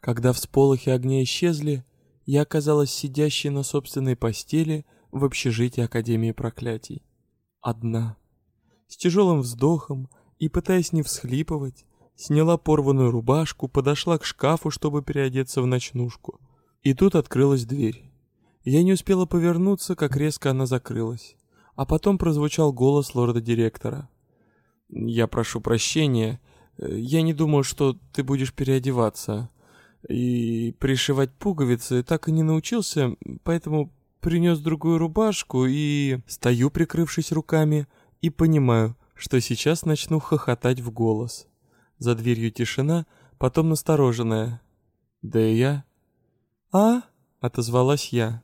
Когда всполохи огня исчезли, я оказалась сидящей на собственной постели в общежитии Академии Проклятий. Одна. С тяжелым вздохом и пытаясь не всхлипывать, сняла порванную рубашку, подошла к шкафу, чтобы переодеться в ночнушку. И тут открылась дверь. Я не успела повернуться, как резко она закрылась. А потом прозвучал голос лорда-директора. «Я прошу прощения. Я не думал, что ты будешь переодеваться. И пришивать пуговицы так и не научился, поэтому принес другую рубашку и... Стою, прикрывшись руками, и понимаю, что сейчас начну хохотать в голос. За дверью тишина, потом настороженная. Да и я... «А?» — отозвалась я.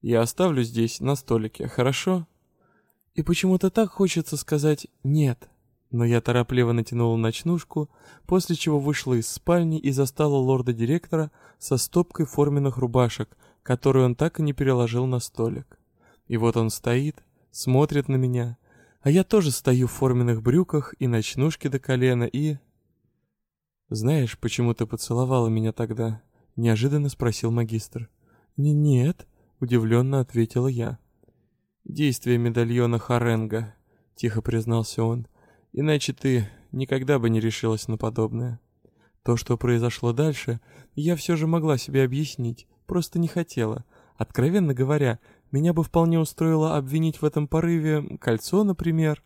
«Я оставлю здесь, на столике, хорошо?» И почему-то так хочется сказать «нет». Но я торопливо натянула ночнушку, после чего вышла из спальни и застала лорда-директора со стопкой форменных рубашек, которую он так и не переложил на столик. И вот он стоит, смотрит на меня, а я тоже стою в форменных брюках и ночнушке до колена и... «Знаешь, почему ты поцеловала меня тогда?» — неожиданно спросил магистр. «Нет», — удивленно ответила я. «Действие медальона Харенга», — тихо признался он. «Иначе ты никогда бы не решилась на подобное. То, что произошло дальше, я все же могла себе объяснить, просто не хотела. Откровенно говоря, меня бы вполне устроило обвинить в этом порыве кольцо, например.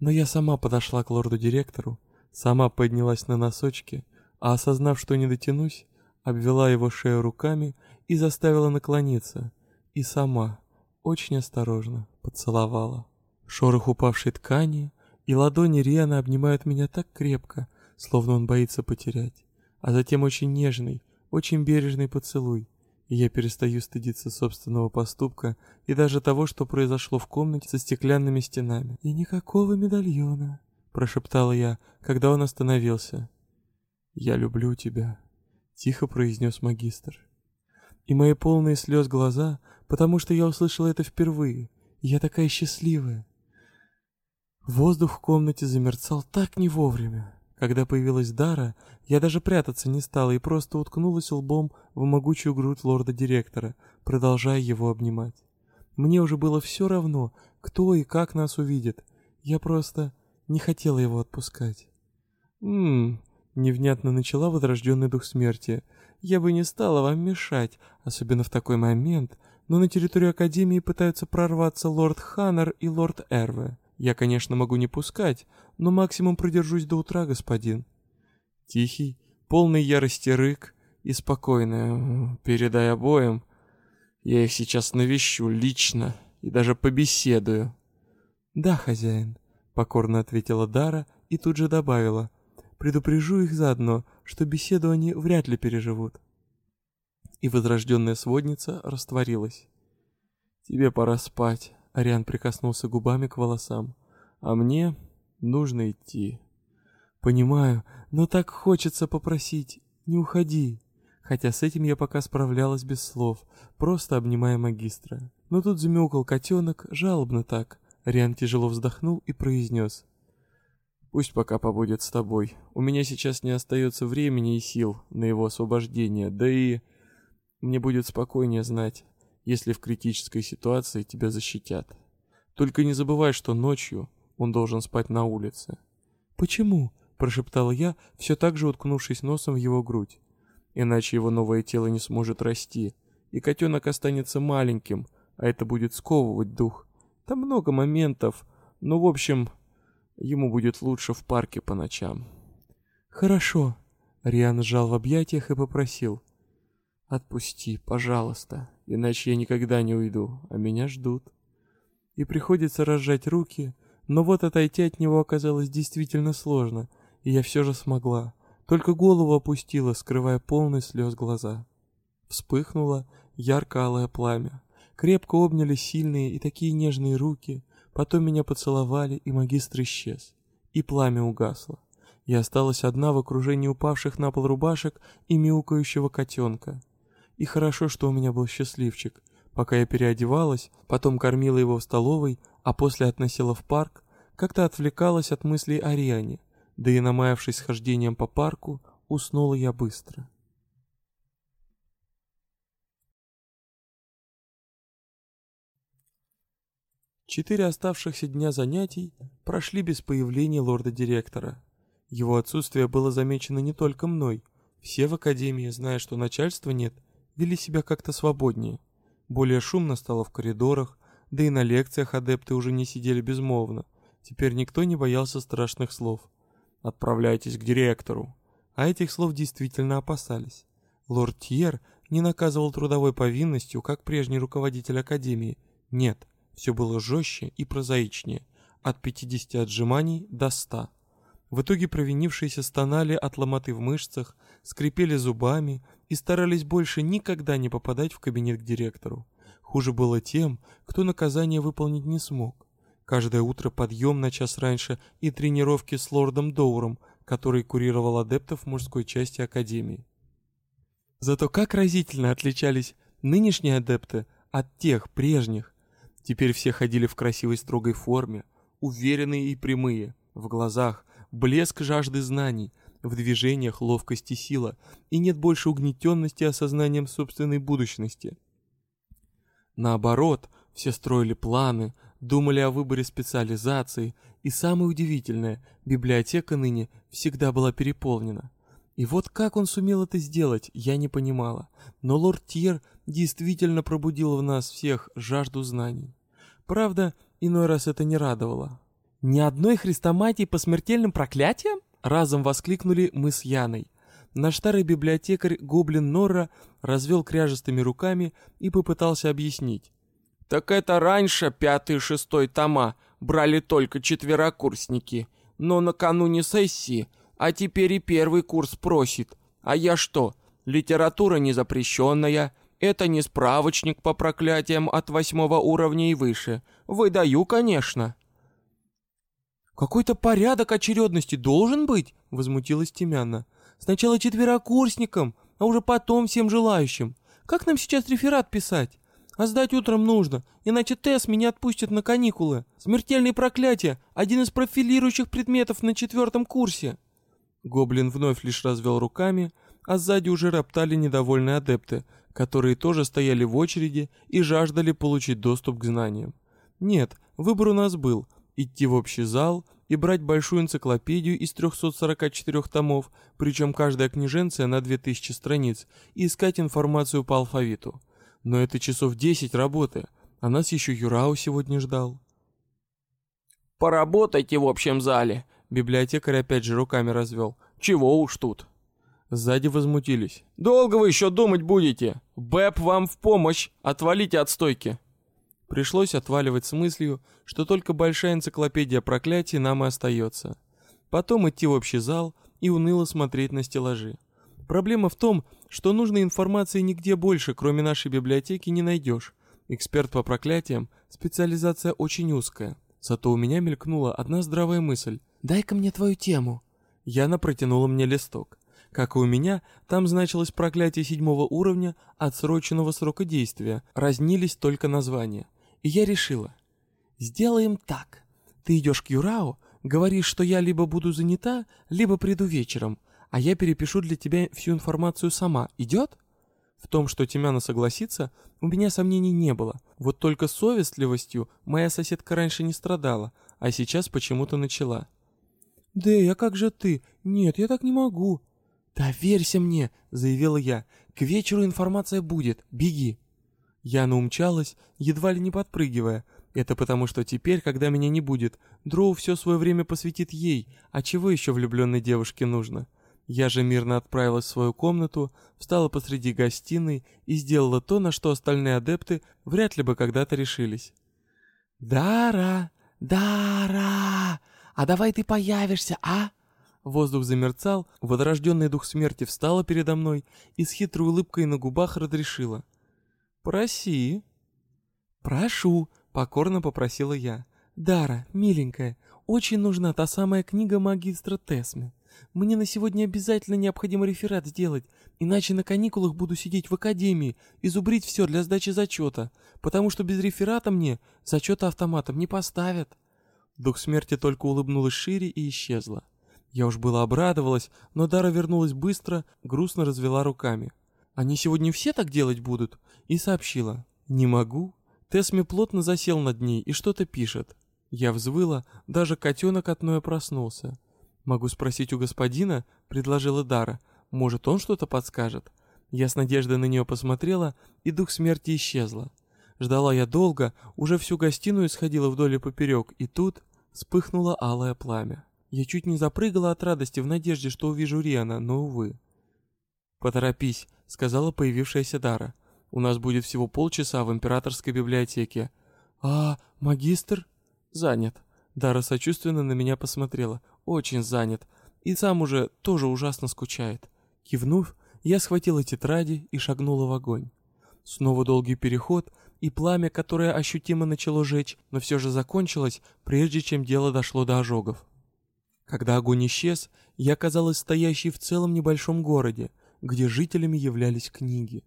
Но я сама подошла к лорду-директору, сама поднялась на носочки, а осознав, что не дотянусь, обвела его шею руками и заставила наклониться. И сама, очень осторожно, поцеловала. Шорох упавшей ткани, и ладони Риана обнимают меня так крепко, словно он боится потерять. А затем очень нежный, очень бережный поцелуй, и я перестаю стыдиться собственного поступка и даже того, что произошло в комнате со стеклянными стенами. «И никакого медальона», — прошептала я, когда он остановился. «Я люблю тебя», — тихо произнес магистр. И мои полные слез глаза, потому что я услышала это впервые, и я такая счастливая. Воздух в комнате замерцал так не вовремя. Когда появилась Дара, я даже прятаться не стала и просто уткнулась лбом в могучую грудь лорда-директора, продолжая его обнимать. Мне уже было все равно, кто и как нас увидит. Я просто не хотела его отпускать. «Ммм...» — невнятно начала возрожденный дух смерти. «Я бы не стала вам мешать, особенно в такой момент, но на территорию Академии пытаются прорваться лорд Ханнер и лорд Эрве. Я, конечно, могу не пускать, но максимум продержусь до утра, господин». Тихий, полный ярости рык и спокойно «Передай обоим, я их сейчас навещу лично и даже побеседую». «Да, хозяин», — покорно ответила Дара и тут же добавила. «Предупрежу их заодно, что беседу они вряд ли переживут». И возрожденная сводница растворилась. «Тебе пора спать», — Ариан прикоснулся губами к волосам. «А мне нужно идти». «Понимаю, но так хочется попросить, не уходи». Хотя с этим я пока справлялась без слов, просто обнимая магистра. Но тут замяукал котенок, жалобно так. Риан тяжело вздохнул и произнес. «Пусть пока побудет с тобой. У меня сейчас не остается времени и сил на его освобождение, да и мне будет спокойнее знать, если в критической ситуации тебя защитят. Только не забывай, что ночью он должен спать на улице». «Почему?» — прошептала я, все так же уткнувшись носом в его грудь. «Иначе его новое тело не сможет расти, и котенок останется маленьким, а это будет сковывать дух. Там много моментов, но, в общем, ему будет лучше в парке по ночам». «Хорошо», — Риан сжал в объятиях и попросил. «Отпусти, пожалуйста, иначе я никогда не уйду, а меня ждут». И приходится разжать руки, но вот отойти от него оказалось действительно сложно — и я все же смогла. Только голову опустила, скрывая полный слез глаза. Вспыхнуло ярко-алое пламя. Крепко обняли сильные и такие нежные руки. Потом меня поцеловали, и магистр исчез. И пламя угасло. Я осталась одна в окружении упавших на пол рубашек и мяукающего котенка. И хорошо, что у меня был счастливчик. Пока я переодевалась, потом кормила его в столовой, а после относила в парк, как-то отвлекалась от мыслей о Риане. Да и намаявшись хождением по парку, уснула я быстро. Четыре оставшихся дня занятий прошли без появления лорда-директора. Его отсутствие было замечено не только мной. Все в академии, зная, что начальства нет, вели себя как-то свободнее. Более шумно стало в коридорах, да и на лекциях адепты уже не сидели безмолвно. Теперь никто не боялся страшных слов. «Отправляйтесь к директору». А этих слов действительно опасались. Лорд Тьер не наказывал трудовой повинностью, как прежний руководитель Академии. Нет, все было жестче и прозаичнее. От 50 отжиманий до 100. В итоге провинившиеся стонали от ломоты в мышцах, скрипели зубами и старались больше никогда не попадать в кабинет к директору. Хуже было тем, кто наказание выполнить не смог. Каждое утро подъем на час раньше и тренировки с лордом Доуром, который курировал адептов мужской части Академии. Зато как разительно отличались нынешние адепты от тех прежних. Теперь все ходили в красивой строгой форме, уверенные и прямые, в глазах блеск жажды знаний, в движениях ловкость и сила, и нет больше угнетенности осознанием собственной будущности. Наоборот, все строили планы, думали о выборе специализации, и самое удивительное, библиотека ныне всегда была переполнена. И вот как он сумел это сделать, я не понимала, но лорд Тьер действительно пробудил в нас всех жажду знаний. Правда, иной раз это не радовало. «Ни одной хрестоматии по смертельным проклятиям?» Разом воскликнули мы с Яной. Наш старый библиотекарь Гоблин Норра развел кряжестыми руками и попытался объяснить. Так это раньше пятый и шестой тома брали только четверокурсники, но накануне сессии, а теперь и первый курс просит. А я что, литература не запрещенная, это не справочник по проклятиям от восьмого уровня и выше. Выдаю, конечно. «Какой-то порядок очередности должен быть?» — возмутилась Тимяна. «Сначала четверокурсникам, а уже потом всем желающим. Как нам сейчас реферат писать?» А сдать утром нужно, иначе Тесс меня отпустят на каникулы. Смертельные проклятия — один из профилирующих предметов на четвертом курсе». Гоблин вновь лишь развел руками, а сзади уже роптали недовольные адепты, которые тоже стояли в очереди и жаждали получить доступ к знаниям. Нет, выбор у нас был — идти в общий зал и брать большую энциклопедию из 344 томов, причем каждая книженция на 2000 страниц, и искать информацию по алфавиту. Но это часов десять работы, а нас еще Юрау сегодня ждал. «Поработайте в общем зале», — библиотекарь опять же руками развел. «Чего уж тут». Сзади возмутились. «Долго вы еще думать будете? Бэп вам в помощь! Отвалите от стойки!» Пришлось отваливать с мыслью, что только большая энциклопедия проклятий нам и остается. Потом идти в общий зал и уныло смотреть на стеллажи. Проблема в том, что нужной информации нигде больше, кроме нашей библиотеки, не найдешь. Эксперт по проклятиям, специализация очень узкая. Зато у меня мелькнула одна здравая мысль. «Дай-ка мне твою тему». Яна протянула мне листок. Как и у меня, там значилось проклятие седьмого уровня отсроченного срока действия, разнились только названия. И я решила. Сделаем так. Ты идешь к Юрао, говоришь, что я либо буду занята, либо приду вечером, а я перепишу для тебя всю информацию сама. Идет?» В том, что Тимяна согласится, у меня сомнений не было. Вот только совестливостью моя соседка раньше не страдала, а сейчас почему-то начала. «Дэй, а как же ты? Нет, я так не могу». «Доверься мне», — заявила я. «К вечеру информация будет. Беги». Яна умчалась, едва ли не подпрыгивая. Это потому, что теперь, когда меня не будет, Дроу все свое время посвятит ей, а чего еще влюбленной девушке нужно?» Я же мирно отправилась в свою комнату, встала посреди гостиной и сделала то, на что остальные адепты вряд ли бы когда-то решились. «Дара! Дара! А давай ты появишься, а?» Воздух замерцал, возрожденный дух смерти встала передо мной и с хитрой улыбкой на губах разрешила. «Проси». «Прошу», — покорно попросила я. «Дара, миленькая, очень нужна та самая книга магистра Тесме. Мне на сегодня обязательно необходимо реферат сделать, иначе на каникулах буду сидеть в академии и зубрить все для сдачи зачета, потому что без реферата мне зачета автоматом не поставят». Дух смерти только улыбнулась шире и исчезла. Я уж было обрадовалась, но Дара вернулась быстро, грустно развела руками. «Они сегодня все так делать будут?» И сообщила. «Не могу. Тесми плотно засел над ней и что-то пишет. Я взвыла, даже котенок от Ноя проснулся. «Могу спросить у господина?» — предложила Дара. «Может, он что-то подскажет?» Я с надеждой на нее посмотрела, и дух смерти исчезла. Ждала я долго, уже всю гостиную сходила вдоль и поперек, и тут вспыхнуло алое пламя. Я чуть не запрыгала от радости в надежде, что увижу Риана, но, увы. «Поторопись», — сказала появившаяся Дара. «У нас будет всего полчаса в императорской библиотеке». «А, магистр?» «Занят». Дара сочувственно на меня посмотрела. «Очень занят. И сам уже тоже ужасно скучает». Кивнув, я схватила тетради и шагнула в огонь. Снова долгий переход, и пламя, которое ощутимо начало жечь, но все же закончилось, прежде чем дело дошло до ожогов. Когда огонь исчез, я оказалась стоящей в целом небольшом городе, где жителями являлись книги.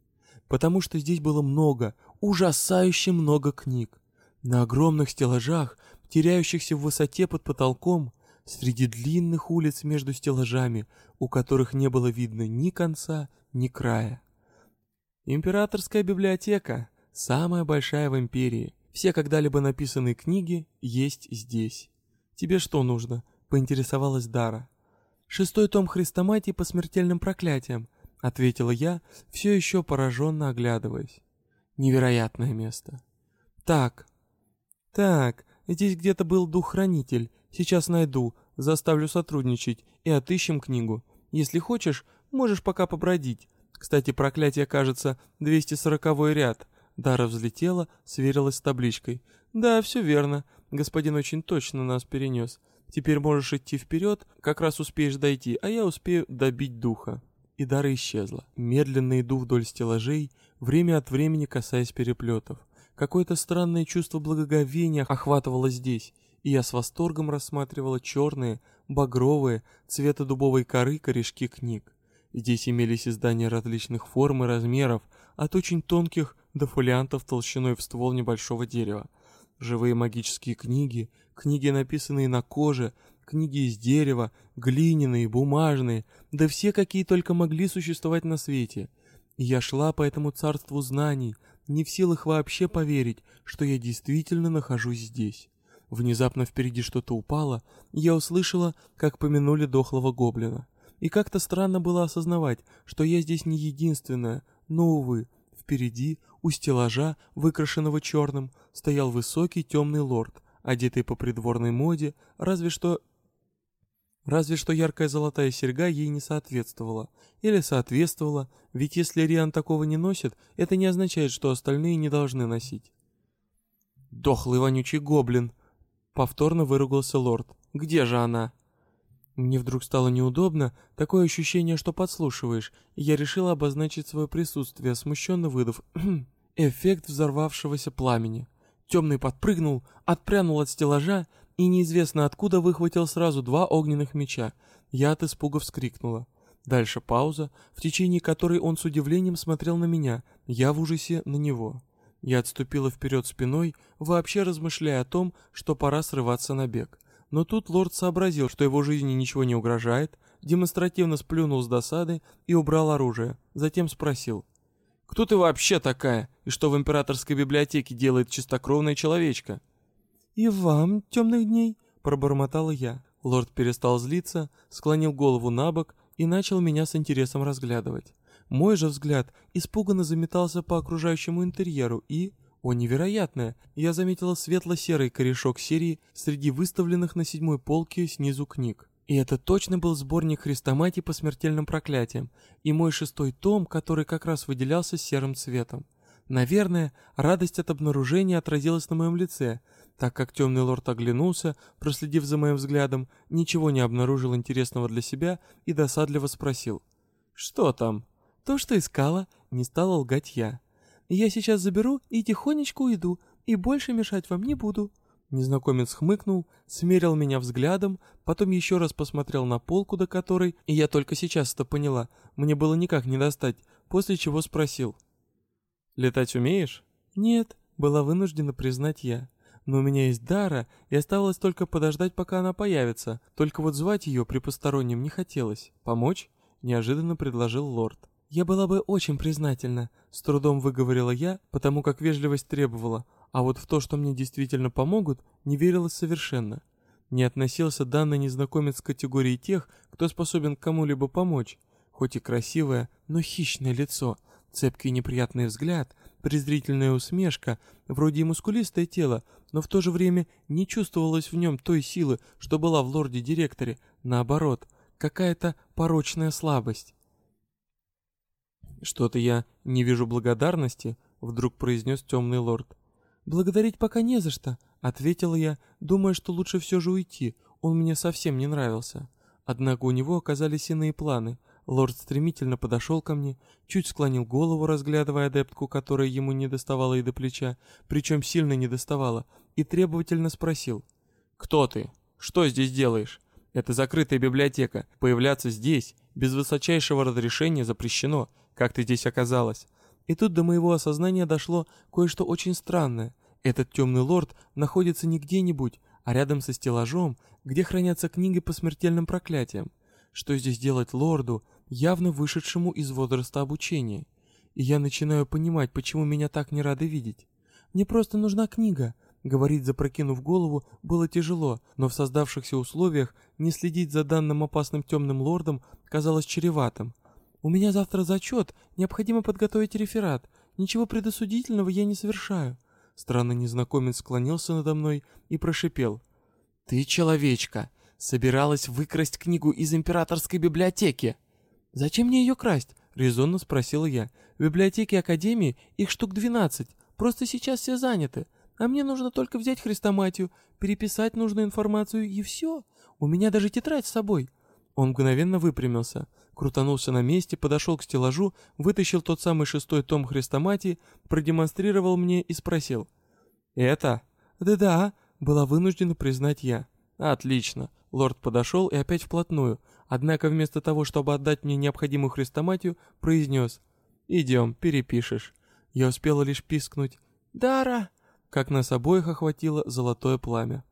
Потому что здесь было много, ужасающе много книг. На огромных стеллажах, теряющихся в высоте под потолком, среди длинных улиц между стеллажами, у которых не было видно ни конца, ни края. Императорская библиотека, самая большая в империи. Все когда-либо написанные книги есть здесь. Тебе что нужно? Поинтересовалась Дара. Шестой том Христоматии по смертельным проклятиям, ответила я, все еще пораженно оглядываясь. Невероятное место. Так, так, здесь где-то был дух-хранитель, Сейчас найду, заставлю сотрудничать и отыщем книгу. Если хочешь, можешь пока побродить. Кстати, проклятие, кажется, 240 ряд. Дара взлетела, сверилась с табличкой. Да, все верно. Господин очень точно нас перенес. Теперь можешь идти вперед, как раз успеешь дойти, а я успею добить духа. И Дара исчезла. Медленно иду вдоль стеллажей, время от времени касаясь переплетов. Какое-то странное чувство благоговения охватывало здесь и я с восторгом рассматривала черные, багровые, цвета дубовой коры корешки книг. Здесь имелись издания различных форм и размеров, от очень тонких до фолиантов толщиной в ствол небольшого дерева. Живые магические книги, книги, написанные на коже, книги из дерева, глиняные, бумажные, да все, какие только могли существовать на свете. И я шла по этому царству знаний, не в силах вообще поверить, что я действительно нахожусь здесь. Внезапно впереди что-то упало, и я услышала, как помянули дохлого гоблина. И как-то странно было осознавать, что я здесь не единственная, но, увы, впереди, у стеллажа, выкрашенного черным, стоял высокий темный лорд, одетый по придворной моде, разве что... Разве что яркая золотая серьга ей не соответствовала. Или соответствовала, ведь если Риан такого не носит, это не означает, что остальные не должны носить. «Дохлый вонючий гоблин!» Повторно выругался лорд. «Где же она?» Мне вдруг стало неудобно, такое ощущение, что подслушиваешь, и я решила обозначить свое присутствие, смущенно выдав эффект взорвавшегося пламени. Темный подпрыгнул, отпрянул от стеллажа и неизвестно откуда выхватил сразу два огненных меча. Я от испуга вскрикнула. Дальше пауза, в течение которой он с удивлением смотрел на меня, я в ужасе на него. Я отступила вперед спиной, вообще размышляя о том, что пора срываться на бег. Но тут лорд сообразил, что его жизни ничего не угрожает, демонстративно сплюнул с досады и убрал оружие. Затем спросил. «Кто ты вообще такая? И что в императорской библиотеке делает чистокровная человечка?» «И вам темных дней?» — пробормотала я. Лорд перестал злиться, склонил голову на бок и начал меня с интересом разглядывать. Мой же взгляд испуганно заметался по окружающему интерьеру и... О, невероятное! Я заметила светло-серый корешок серии среди выставленных на седьмой полке снизу книг. И это точно был сборник хрестоматий по смертельным проклятиям, и мой шестой том, который как раз выделялся серым цветом. Наверное, радость от обнаружения отразилась на моем лице, так как темный лорд оглянулся, проследив за моим взглядом, ничего не обнаружил интересного для себя и досадливо спросил. «Что там?» То, что искала, не стала лгать я. Я сейчас заберу и тихонечко уйду, и больше мешать вам не буду. Незнакомец хмыкнул, смерил меня взглядом, потом еще раз посмотрел на полку, до которой, и я только сейчас это поняла, мне было никак не достать, после чего спросил. «Летать умеешь?» «Нет», — была вынуждена признать я. «Но у меня есть Дара, и оставалось только подождать, пока она появится, только вот звать ее при постороннем не хотелось. Помочь?» — неожиданно предложил лорд. «Я была бы очень признательна», — с трудом выговорила я, потому как вежливость требовала. а вот в то, что мне действительно помогут, не верилось совершенно. Не относился данный незнакомец к категории тех, кто способен кому-либо помочь. Хоть и красивое, но хищное лицо, цепкий неприятный взгляд, презрительная усмешка, вроде и мускулистое тело, но в то же время не чувствовалось в нем той силы, что была в лорде-директоре, наоборот, какая-то порочная слабость. «Что-то я не вижу благодарности», — вдруг произнес темный лорд. «Благодарить пока не за что», — ответила я, думая, что лучше все же уйти, он мне совсем не нравился. Однако у него оказались иные планы. Лорд стремительно подошел ко мне, чуть склонил голову, разглядывая адептку, которая ему не доставала и до плеча, причем сильно не доставала, и требовательно спросил. «Кто ты? Что здесь делаешь? Это закрытая библиотека. Появляться здесь, без высочайшего разрешения, запрещено. Как ты здесь оказалась?» И тут до моего осознания дошло кое-что очень странное. Этот темный лорд находится не где-нибудь, а рядом со стеллажом, где хранятся книги по смертельным проклятиям. Что здесь делать лорду, явно вышедшему из возраста обучения? И я начинаю понимать, почему меня так не рады видеть. Мне просто нужна книга. Говорить, запрокинув голову, было тяжело, но в создавшихся условиях не следить за данным опасным темным лордом казалось чреватым. «У меня завтра зачет, необходимо подготовить реферат. Ничего предосудительного я не совершаю». Странный незнакомец склонился надо мной и прошипел. «Ты, человечка, собиралась выкрасть книгу из императорской библиотеки!» «Зачем мне ее красть?» — резонно спросила я. «В библиотеке Академии их штук двенадцать. Просто сейчас все заняты. А мне нужно только взять хрестоматию, переписать нужную информацию и все. У меня даже тетрадь с собой». Он мгновенно выпрямился крутанулся на месте, подошел к стеллажу, вытащил тот самый шестой том Хрестоматии, продемонстрировал мне и спросил. «Это?» «Да-да», — была вынуждена признать я. «Отлично». Лорд подошел и опять вплотную, однако вместо того, чтобы отдать мне необходимую хрестоматию, произнес «Идем, перепишешь». Я успела лишь пискнуть «Дара!», как нас обоих охватило золотое пламя.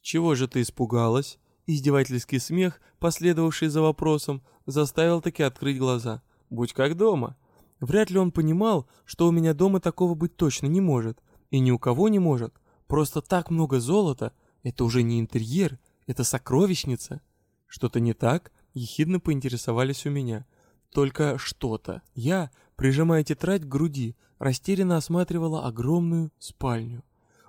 «Чего же ты испугалась?» Издевательский смех, последовавший за вопросом, заставил таки открыть глаза. «Будь как дома». Вряд ли он понимал, что у меня дома такого быть точно не может. И ни у кого не может. Просто так много золота — это уже не интерьер, это сокровищница. Что-то не так? Ехидно поинтересовались у меня. Только что-то. Я, прижимая тетрадь к груди, растерянно осматривала огромную спальню.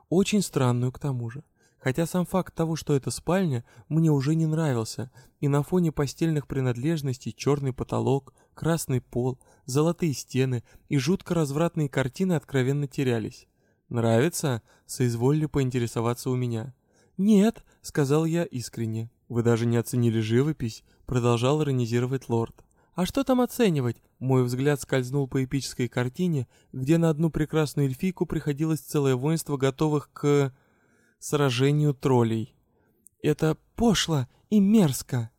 Очень странную к тому же хотя сам факт того, что это спальня, мне уже не нравился, и на фоне постельных принадлежностей черный потолок, красный пол, золотые стены и жутко развратные картины откровенно терялись. «Нравится?» — соизволили поинтересоваться у меня. «Нет», — сказал я искренне. «Вы даже не оценили живопись», — продолжал иронизировать лорд. «А что там оценивать?» Мой взгляд скользнул по эпической картине, где на одну прекрасную эльфийку приходилось целое воинство готовых к сражению троллей. Это пошло и мерзко.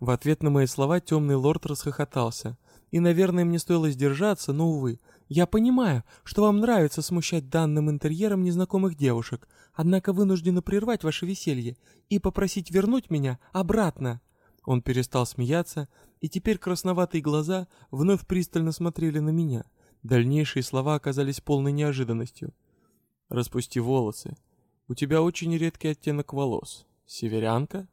В ответ на мои слова темный лорд расхохотался. И, наверное, мне стоило сдержаться, но, увы. Я понимаю, что вам нравится смущать данным интерьером незнакомых девушек, однако вынуждена прервать ваше веселье и попросить вернуть меня обратно. Он перестал смеяться, и теперь красноватые глаза вновь пристально смотрели на меня. Дальнейшие слова оказались полной неожиданностью. «Распусти волосы. У тебя очень редкий оттенок волос. Северянка?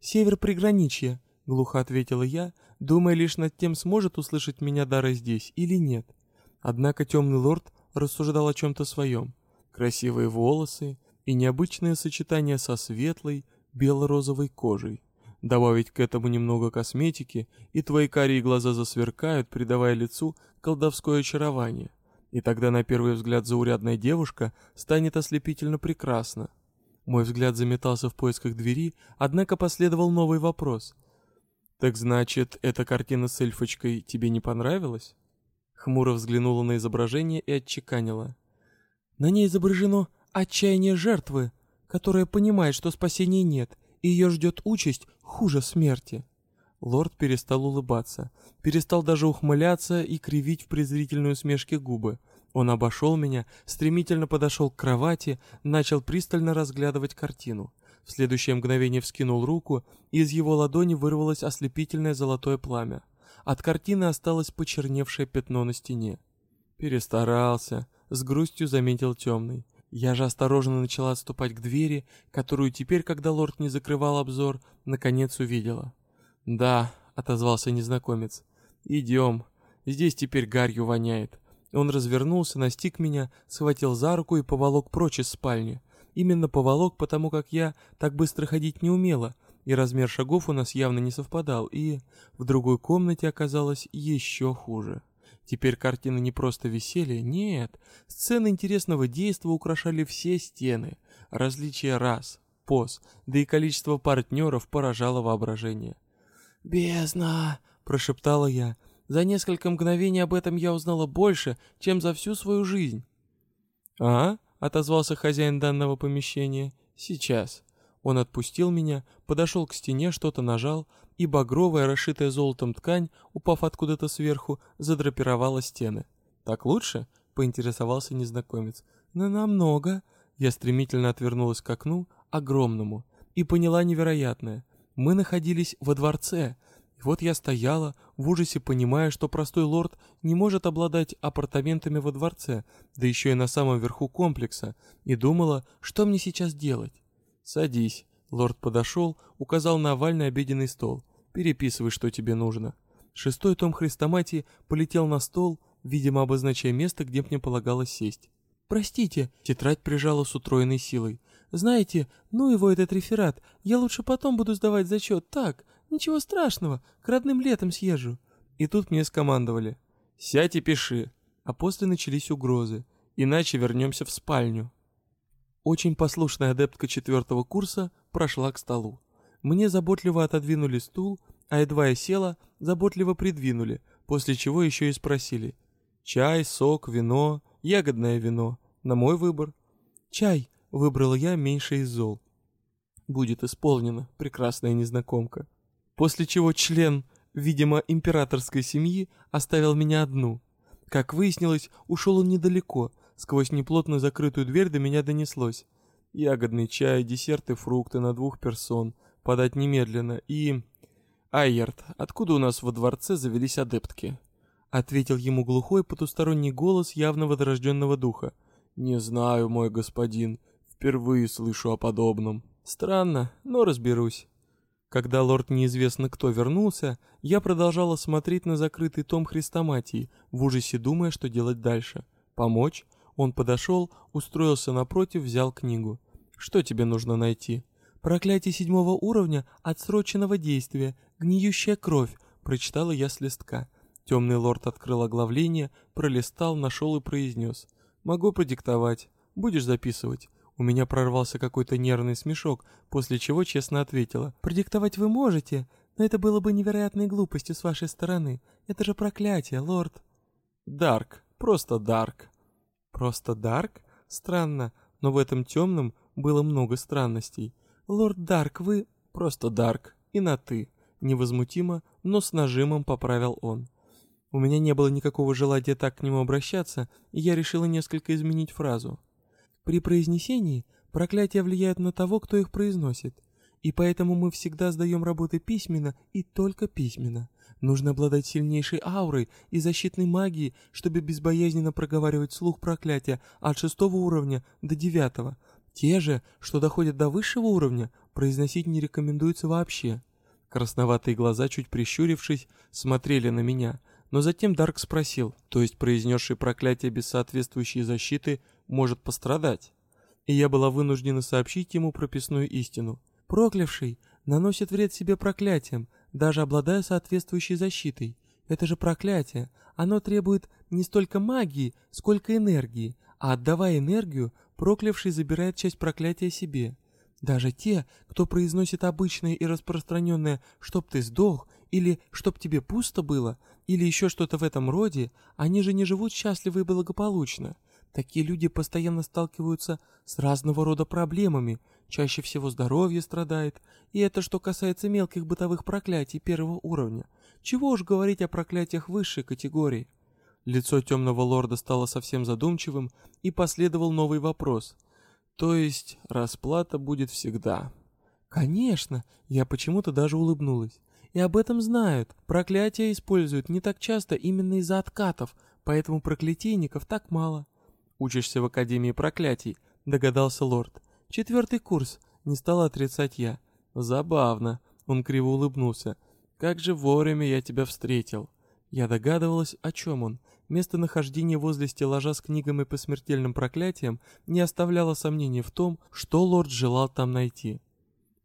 Север приграничья, глухо ответила я, думая лишь над тем, сможет услышать меня Дара здесь или нет. Однако темный лорд рассуждал о чем-то своем. Красивые волосы и необычное сочетание со светлой, бело-розовой кожей. Добавить к этому немного косметики, и твои карие глаза засверкают, придавая лицу колдовское очарование и тогда на первый взгляд заурядная девушка станет ослепительно прекрасна. Мой взгляд заметался в поисках двери, однако последовал новый вопрос. «Так значит, эта картина с эльфочкой тебе не понравилась?» Хмуро взглянула на изображение и отчеканила. «На ней изображено отчаяние жертвы, которая понимает, что спасения нет, и ее ждет участь хуже смерти». Лорд перестал улыбаться, перестал даже ухмыляться и кривить в презрительной усмешке губы. Он обошел меня, стремительно подошел к кровати, начал пристально разглядывать картину. В следующее мгновение вскинул руку, и из его ладони вырвалось ослепительное золотое пламя. От картины осталось почерневшее пятно на стене. «Перестарался», с грустью заметил темный. Я же осторожно начала отступать к двери, которую теперь, когда лорд не закрывал обзор, наконец увидела. «Да», — отозвался незнакомец, — «идем. Здесь теперь гарью воняет». Он развернулся, настиг меня, схватил за руку и поволок прочь из спальни. Именно поволок, потому как я так быстро ходить не умела, и размер шагов у нас явно не совпадал, и в другой комнате оказалось еще хуже. Теперь картины не просто висели, нет, сцены интересного действа украшали все стены, различия рас, поз, да и количество партнеров поражало воображение. «Бездна!» — прошептала я. За несколько мгновений об этом я узнала больше, чем за всю свою жизнь. «А?» — отозвался хозяин данного помещения. «Сейчас». Он отпустил меня, подошел к стене, что-то нажал, и багровая, расшитая золотом ткань, упав откуда-то сверху, задрапировала стены. «Так лучше?» — поинтересовался незнакомец. «Но намного». Я стремительно отвернулась к окну, огромному, и поняла невероятное. Мы находились во дворце, и вот я стояла, в ужасе понимая, что простой лорд не может обладать апартаментами во дворце, да еще и на самом верху комплекса, и думала, что мне сейчас делать. «Садись». Лорд подошел, указал на овальный обеденный стол. «Переписывай, что тебе нужно». Шестой том Христоматии полетел на стол, видимо, обозначая место, где мне полагалось сесть. «Простите», — тетрадь прижала с утроенной силой. «Знаете, ну его этот реферат, я лучше потом буду сдавать зачет, так, ничего страшного, к родным летом съезжу». И тут мне скомандовали. «Сядь и пиши». А после начались угрозы. Иначе вернемся в спальню. Очень послушная адептка четвертого курса прошла к столу. Мне заботливо отодвинули стул, а едва я села, заботливо придвинули, после чего еще и спросили. «Чай, сок, вино, ягодное вино. На мой выбор». «Чай», — выбрала я меньше из зол. «Будет исполнено, прекрасная незнакомка». После чего член, видимо, императорской семьи оставил меня одну. Как выяснилось, ушел он недалеко — Сквозь неплотно закрытую дверь до меня донеслось. Ягодный чай, десерты, фрукты на двух персон. Подать немедленно. И... Айерт, откуда у нас во дворце завелись адептки? Ответил ему глухой потусторонний голос явно возрожденного духа. Не знаю, мой господин. Впервые слышу о подобном. Странно, но разберусь. Когда лорд неизвестно кто вернулся, я продолжала смотреть на закрытый том Христоматии, в ужасе думая, что делать дальше. Помочь? Он подошел, устроился напротив, взял книгу. «Что тебе нужно найти?» «Проклятие седьмого уровня отсроченного действия, гниющая кровь», прочитала я с листка. Темный лорд открыл оглавление, пролистал, нашел и произнес. «Могу продиктовать. Будешь записывать?» У меня прорвался какой-то нервный смешок, после чего честно ответила. «Продиктовать вы можете, но это было бы невероятной глупостью с вашей стороны. Это же проклятие, лорд». «Дарк, просто Дарк», Просто Дарк? Странно, но в этом темном было много странностей. Лорд Дарк, вы... Просто Дарк. И на «ты». Невозмутимо, но с нажимом поправил он. У меня не было никакого желания так к нему обращаться, и я решила несколько изменить фразу. При произнесении проклятия влияют на того, кто их произносит, и поэтому мы всегда сдаем работы письменно и только письменно. Нужно обладать сильнейшей аурой и защитной магией, чтобы безбоязненно проговаривать слух проклятия от шестого уровня до девятого. Те же, что доходят до высшего уровня, произносить не рекомендуется вообще. Красноватые глаза, чуть прищурившись, смотрели на меня, но затем Дарк спросил, то есть произнесший проклятие без соответствующей защиты может пострадать. И я была вынуждена сообщить ему прописную истину. Проклявший наносит вред себе проклятием, даже обладая соответствующей защитой. Это же проклятие. Оно требует не столько магии, сколько энергии, а отдавая энергию, проклявший забирает часть проклятия себе. Даже те, кто произносит обычное и распространенное «чтоб ты сдох» или «чтоб тебе пусто было» или еще что-то в этом роде, они же не живут счастливо и благополучно. Такие люди постоянно сталкиваются с разного рода проблемами, чаще всего здоровье страдает, и это что касается мелких бытовых проклятий первого уровня. Чего уж говорить о проклятиях высшей категории. Лицо темного лорда стало совсем задумчивым, и последовал новый вопрос. То есть расплата будет всегда? Конечно, я почему-то даже улыбнулась. И об этом знают. Проклятия используют не так часто именно из-за откатов, поэтому проклятийников так мало. Учишься в Академии проклятий, догадался лорд. Четвертый курс, не стала отрицать я. Забавно, он криво улыбнулся. Как же вовремя я тебя встретил. Я догадывалась, о чем он. Местонахождение возле стеллажа с книгами по смертельным проклятиям не оставляло сомнений в том, что лорд желал там найти.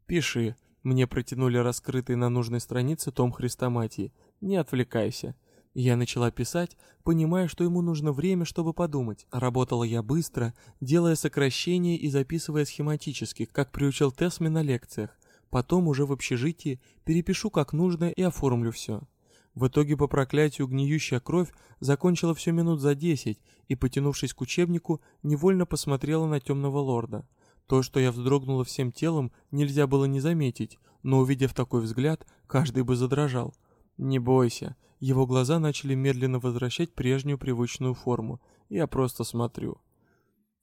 «Пиши», — мне протянули раскрытый на нужной странице том Христоматии. «Не отвлекайся». Я начала писать, понимая, что ему нужно время, чтобы подумать. Работала я быстро, делая сокращения и записывая схематически, как приучил Тесми на лекциях. Потом уже в общежитии перепишу как нужно и оформлю все. В итоге по проклятию гниющая кровь закончила все минут за десять и, потянувшись к учебнику, невольно посмотрела на темного лорда. То, что я вздрогнула всем телом, нельзя было не заметить, но увидев такой взгляд, каждый бы задрожал. «Не бойся», его глаза начали медленно возвращать прежнюю привычную форму. Я просто смотрю.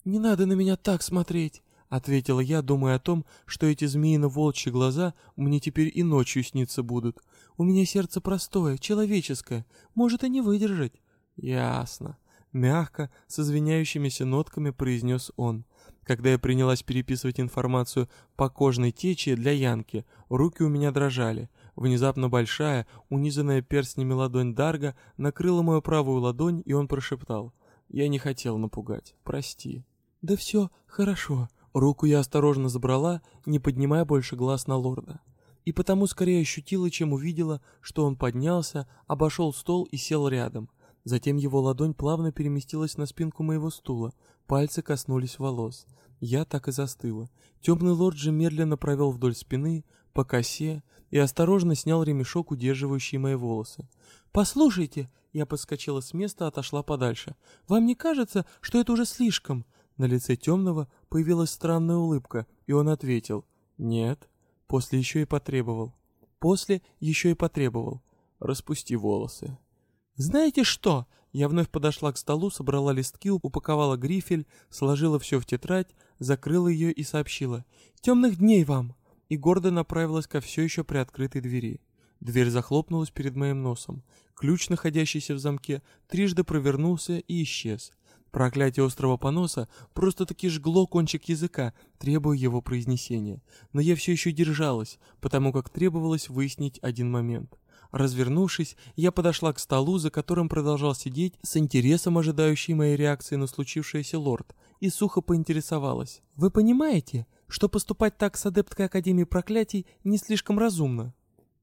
«Не надо на меня так смотреть», — ответила я, думая о том, что эти змеино-волчьи глаза мне теперь и ночью сниться будут. У меня сердце простое, человеческое, может и не выдержать. Ясно. Мягко, с извиняющимися нотками произнес он. Когда я принялась переписывать информацию по кожной течи для Янки, руки у меня дрожали. Внезапно большая, унизанная перстнями ладонь Дарга накрыла мою правую ладонь, и он прошептал. Я не хотел напугать. Прости. Да все, хорошо. Руку я осторожно забрала, не поднимая больше глаз на лорда и потому скорее ощутила, чем увидела, что он поднялся, обошел стол и сел рядом. Затем его ладонь плавно переместилась на спинку моего стула, пальцы коснулись волос. Я так и застыла. Темный лорд же медленно провел вдоль спины, по косе, и осторожно снял ремешок, удерживающий мои волосы. «Послушайте!» Я подскочила с места, отошла подальше. «Вам не кажется, что это уже слишком?» На лице темного появилась странная улыбка, и он ответил. «Нет». После еще и потребовал. После еще и потребовал. Распусти волосы. «Знаете что?» Я вновь подошла к столу, собрала листки, упаковала грифель, сложила все в тетрадь, закрыла ее и сообщила. «Темных дней вам!» И гордо направилась ко все еще приоткрытой двери. Дверь захлопнулась перед моим носом. Ключ, находящийся в замке, трижды провернулся и исчез. Проклятие острого поноса просто-таки жгло кончик языка, требуя его произнесения. Но я все еще держалась, потому как требовалось выяснить один момент. Развернувшись, я подошла к столу, за которым продолжал сидеть, с интересом ожидающий моей реакции на случившееся лорд, и сухо поинтересовалась. «Вы понимаете, что поступать так с адепткой Академии Проклятий не слишком разумно?»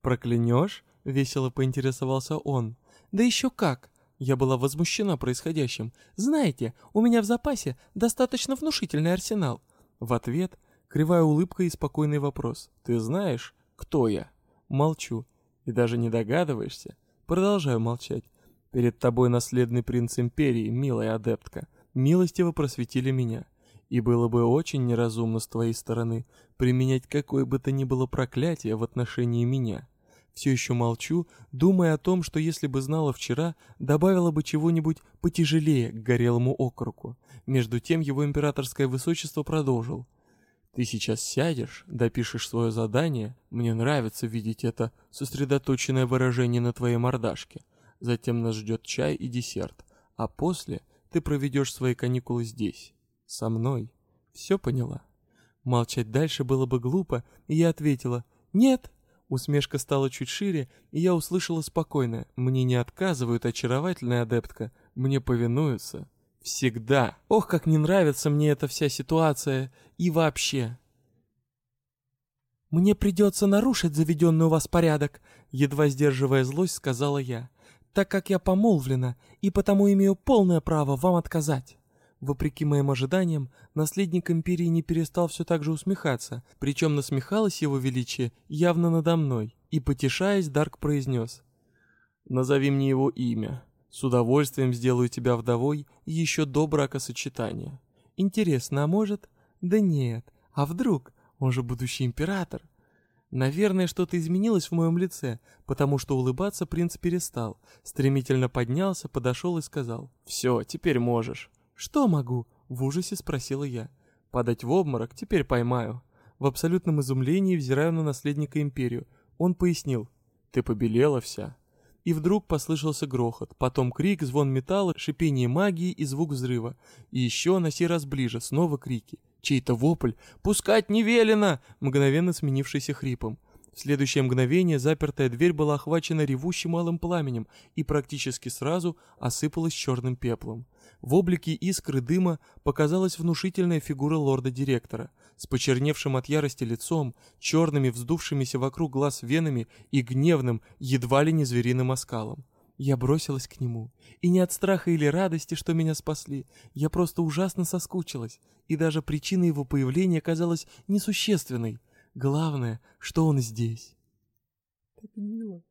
«Проклянешь?» — весело поинтересовался он. «Да еще как! Я была возмущена происходящим. «Знаете, у меня в запасе достаточно внушительный арсенал». В ответ кривая улыбка и спокойный вопрос. «Ты знаешь, кто я?» Молчу. И даже не догадываешься? Продолжаю молчать. Перед тобой наследный принц империи, милая адептка. Милостиво просветили меня. И было бы очень неразумно с твоей стороны применять какое бы то ни было проклятие в отношении меня. Все еще молчу, думая о том, что если бы знала вчера, добавила бы чего-нибудь потяжелее к горелому округу. Между тем его императорское высочество продолжил. «Ты сейчас сядешь, допишешь свое задание, мне нравится видеть это сосредоточенное выражение на твоей мордашке. Затем нас ждет чай и десерт, а после ты проведешь свои каникулы здесь, со мной. Все поняла?» Молчать дальше было бы глупо, и я ответила «Нет, Усмешка стала чуть шире, и я услышала спокойно. Мне не отказывают, очаровательная адептка. Мне повинуются. Всегда. Ох, как не нравится мне эта вся ситуация. И вообще. «Мне придется нарушить заведенный у вас порядок», едва сдерживая злость, сказала я, «так как я помолвлена и потому имею полное право вам отказать». Вопреки моим ожиданиям, наследник империи не перестал все так же усмехаться, причем насмехалось его величие явно надо мной, и, потешаясь, Дарк произнес. «Назови мне его имя. С удовольствием сделаю тебя вдовой еще до бракосочетания. Интересно, а может? Да нет. А вдруг? Он же будущий император». Наверное, что-то изменилось в моем лице, потому что улыбаться принц перестал, стремительно поднялся, подошел и сказал «Все, теперь можешь». «Что могу?» — в ужасе спросила я. «Падать в обморок теперь поймаю». В абсолютном изумлении взираю на наследника империю. Он пояснил. «Ты побелела вся». И вдруг послышался грохот, потом крик, звон металла, шипение магии и звук взрыва. И еще на сей раз ближе, снова крики. Чей-то вопль «Пускать не велено!» мгновенно сменившийся хрипом. В следующее мгновение запертая дверь была охвачена ревущим малым пламенем и практически сразу осыпалась черным пеплом. В облике искры дыма показалась внушительная фигура лорда-директора, с почерневшим от ярости лицом, черными вздувшимися вокруг глаз венами и гневным, едва ли не звериным оскалом. Я бросилась к нему, и не от страха или радости, что меня спасли, я просто ужасно соскучилась, и даже причина его появления казалась несущественной — Главное, что он здесь. Так мило.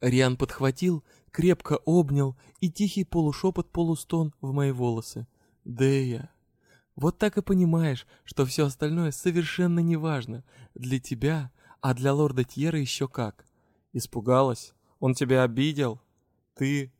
Риан подхватил, крепко обнял и тихий полушепот-полустон в мои волосы. Дэя, вот так и понимаешь, что все остальное совершенно не важно. Для тебя, а для лорда Тьера еще как. Испугалась? Он тебя обидел? Ты...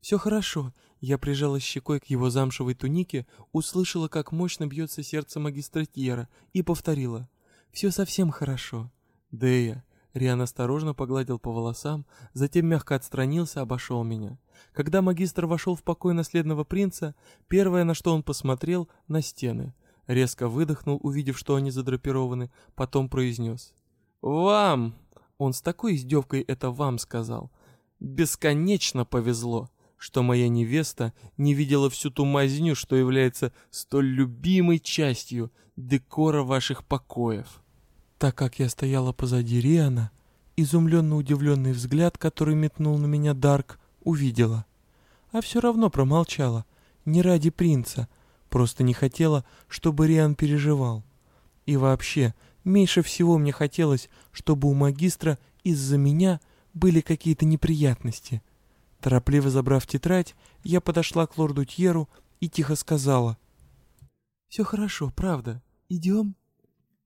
Все хорошо. Я прижала щекой к его замшевой тунике, услышала, как мощно бьется сердце магистра Тьера и повторила. Все совсем хорошо. Дэя. Риан осторожно погладил по волосам, затем мягко отстранился, обошел меня. Когда магистр вошел в покой наследного принца, первое, на что он посмотрел, на стены. Резко выдохнул, увидев, что они задрапированы, потом произнес. «Вам!» Он с такой издевкой это «вам» сказал. «Бесконечно повезло, что моя невеста не видела всю ту мазню, что является столь любимой частью декора ваших покоев». Так как я стояла позади Риана, изумленно удивленный взгляд, который метнул на меня Дарк, увидела. А все равно промолчала, не ради принца, просто не хотела, чтобы Риан переживал. И вообще, меньше всего мне хотелось, чтобы у магистра из-за меня были какие-то неприятности. Торопливо забрав тетрадь, я подошла к лорду Тьеру и тихо сказала. «Все хорошо, правда. Идем?»